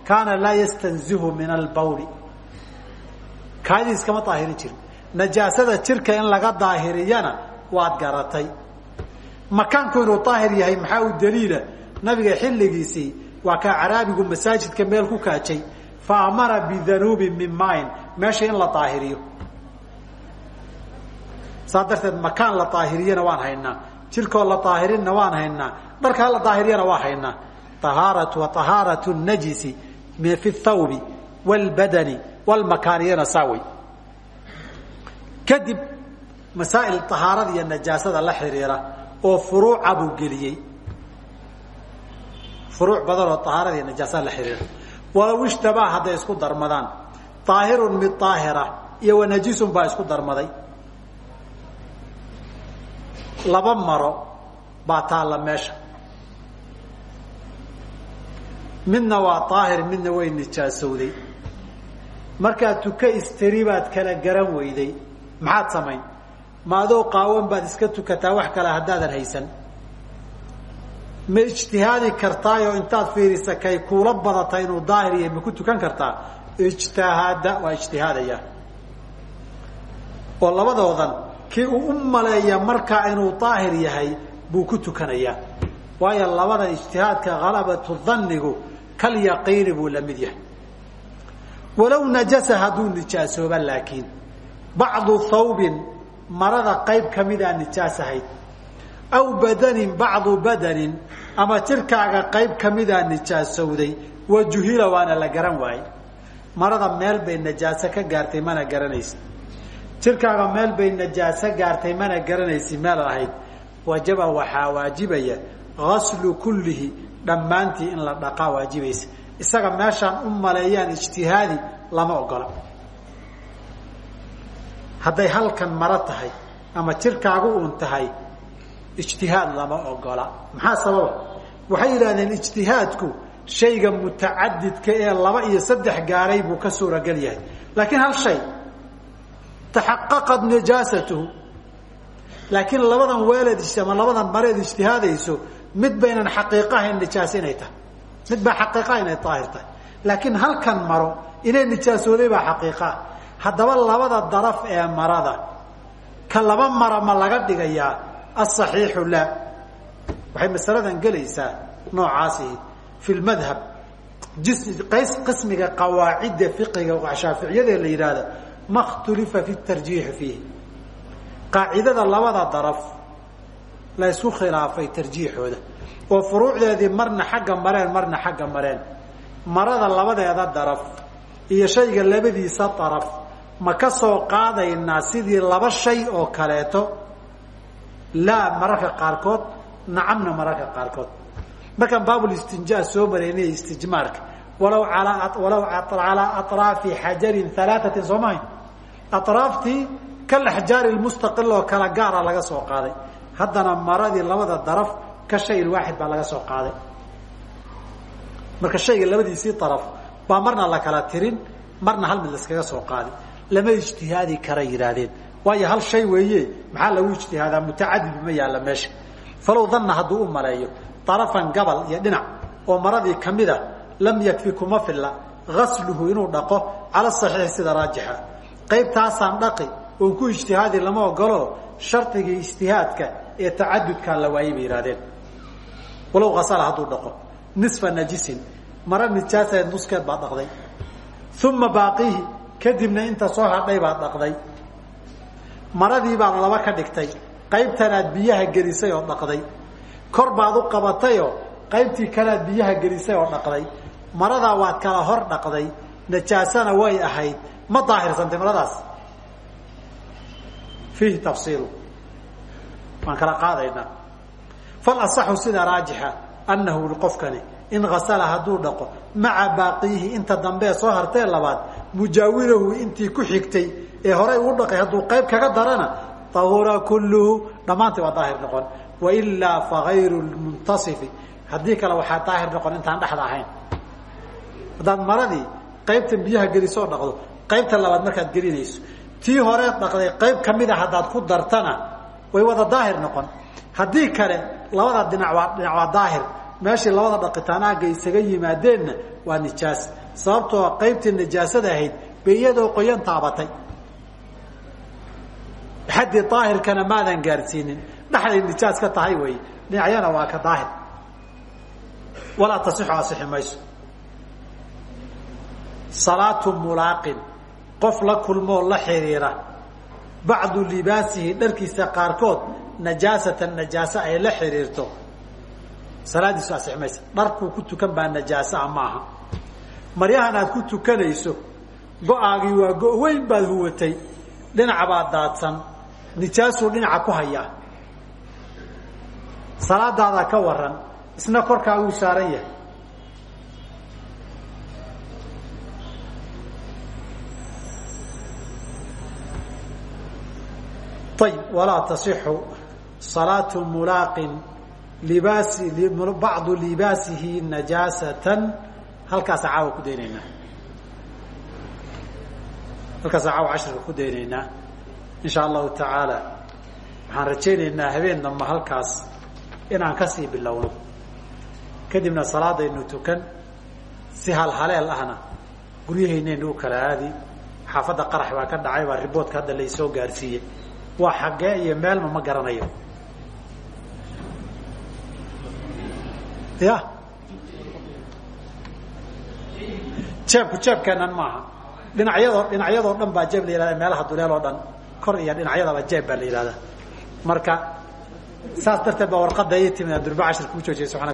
kaana laa yastanzihu min albawli kaadiis kama daahirin jirin najaasada jirka in laga daahiriyana waad garatay. Makaanku inuu daahir yahay maxaa u daliila? Nabiga xilligiisii waa kaa caraabigu masaajidka meel ku kaajay. Fa amara bidanuubin min maain meesha in la daahiriyo saa darteed makaan la daahiriyana waan haynaa. Jirkoo la daahirinna waan haynaa. Dharkaa la daahiriyana waa haynaa. Ahaaratu wa ahaaratu najisi fi thawbi wاlbadani wاlmakaaniyana saawey kadib masaa'il ahaarada iyo najaasada la xiriira oo furuuca buu geliyey. Furuuc badan oo ahaarada iyo najaasada la xiriira. Walow ishtabaa hadday isku darmadaan. Aahirun mid aahira iyo wanajisun baa isku darmaday. Laba maro baa taalla meesha. Midna waa daahir midna way nijaasowday. Markaad kala garan weyday. Maxaad samayn ma qaawan baad iska tukataa wax kale haddaadan haysan. Ma ijtihaadi kartaayoo intaad fiirisa kay kuula badata inuu daahir yahay ma ku tukan kartaa? Ijtihaada waa ijtihaadaya. Oo labadoodan kii uu u maleeya inuu daahir yahay buu ku tukanayaa waayo labadan ijtihaadka halabatu dhannigu kal yaqiini buu la mid yahay. Walow najasa hadduu nijaasooba laakiin bacdu thawbin marada qayb kamidaa nijaas ahayd. Aw badanin bacdu badanin ama jirkaaga qayb kamidaa nijaasowday wa juhila waana la garan waaye marada meel bay najaaso ka gaartay mana garanaysi. Jirkaaga meel bay najaaso gaartay mana garanaysi meel ahayd. Wajaba waxaa waajibaya gaslu kullihi dhammaantii in la dhaqaa waajibaysa. Isaga meeshaan u maleeyaan ijtihaadi lama ogola hadday halkan maro tahay ama jirkaagu uun tahay ijtihaad lama ogola. Maxaa sababa? Waxay yidhahdeen ijtihaadku shayga mutacadidka ee laba iyo saddex gaaray buu ka suuragel yahay. Laakiin hal shay taxaqaqad nijaasatuhu. Laakiin labadan weeleed ama labadan mareed ijtihaadayso mid baynan xaqiiqahayn nijaas inay tahay. Mid baa xaqiiqaha inay daahir tahay. Laakiin halkan maro inay nijaasooday baa xaqiiqaa haddaba labada daraf ee marada ka laba mara ma laga dhigayaa? Asaxiixu laa waxay masaladan gelaysaa noocaasi fi lmadhab qismiga qawaacidda fiqiga shaaficiyada la yidhaahdo ma fi tarjiixi fiihi. Qaacidada labada daraf la ysku khilaafay tarjiixooda. Oo furuucdeedii marna xagga mareen marna xagga mareen. Marada labadeeda daraf iyo shayga labadiisa daraf ma ka soo qaadaynaa sidii laba shay oo kaleeto? Laa mararka qaarkood. Nacamna mararka qaarkood. Markaan baabulistinjaa soo maraynay istijmaarka. Walaw alaa walaw calaa atraafi xajarin alaatatin soo mahay atraaftii kalaxjaari lmustaqil oo kala gaara laga soo qaaday. Haddana maradii labada daraf ka shay waaxid baa laga soo qaaday. Marka shayga labadiisii daraf baa marna la kala tirin marna hal mid laskaga soo qaaday lama ijtihaadi kara yidhaahdeen waayo hal shay weeye maxaa lagu ijtihaadaa? Mutacadid ma yaalla meesha. Falow danna hadduu u maleeyo darafan gabal iyo dhinac oo maradii kamida lam yakfi kuma filla gasluhu inuu dhaqo cala saxiixi sida raajixa. Qaybtaasaan dhaqi oon ku ijtihaadi lama ogolo shardigii ijtihaadka ee tacadudkaa la waayay bay yihahdeen walow asala hadduu dhaqo nisfa najisin mara nijaasaed nuskeed baad dhaqday. Uma baaqihi kadibna inta soo hadhay baad dhaqday. Maradii baad laba ka dhigtay. Qaybtanaad biyaha gelisay oo dhaqday. Kor baad u qabatayoo qaybtii kalead biyaha gelisay oo dhaqday. Maradaa waad kala hor dhaqday. Najaasana way ahayd. Ma daahirsantay maradaas? Fiihi tafsiilu. Waan kala qaadaynaa fal asaxu sida raajixa annahu qofkani in asala hadduu dhaqo maca baaqiyihi inta dambe soo hartee labaad mujaawirahu intii ku xigtay ee horay uu dhaqay hadduu qayb kaga darana ahura kulluhu dhammaantii waa daahir noqon. Wailaa fagayru muntasifi haddii kale waxaa daahir noqon intaan dhexda ahayn. Haddaad maradii qaybtan biyaha gelisoo dhaqdo qaybta labaad markaad gelinayso tii horeed dhaqday qayb kamida haddaad ku dartana way wada daahir noqon haddii kale labada dhinac waa dhinac waa daahir. Meeshii labada dhaqitaan aagga isaga yimaadeenna waa nijaas. Sababtoo qaybtii nijaasada ahayd bay iyadoo qoyan taabatay. Xaddii daahirkana maadan gaadhsiinin dhexday nijaas ka tahay wey dhinacyana waa ka daahir. Walaa tasixu asixi mayso. Salaatu mulaaqin. Qof la kulmoo la xiriira. Bacdu libaasihi dharkiisa qaarkood najaasatan najaaso ay la xiriirto salaadiisu asixi maysa. Dharkuu ku tukan baa najaaso ah maaha maryahan aad ku tukanayso go'aagii waa go- weyn baad huwatay. Dhinaca baad daadsan. Nijaasuu dhinaca ku hayaa salaadaada ka waran isna korkaa uu saaran yahay. Ayib walaa tasixu salaatu mulaaqin libaasi bacdu libaasihi najaasatan. Halkaasa caawa ku daynaynaa. Halkaasa caawa cashirka ku daynaynaa. In sha allahu tacaala waxaan rajaynaynaa habeen damba halkaas inaan ka sii bilowno. Kadibna salaadaynu tukan si halhaleel ahna guryahaynaynu u kala aadi. Xaafadda qarax baa ka dhacay baa riboodka hadda laysoo gaarsiiyey. Waa xaggee iyo meelma ma garanayo ya. Jeebku jeebkeenan maaha. Dhinacyadoo dhinacyadoo dhan baa jeeb la yihahda meelaha duleel oo dhan. Kor iyo dhinacyadaba jeeb baa la yihahdaa marka saas darteed baa warqadda ii timid durba cashir kuu joojiyay subana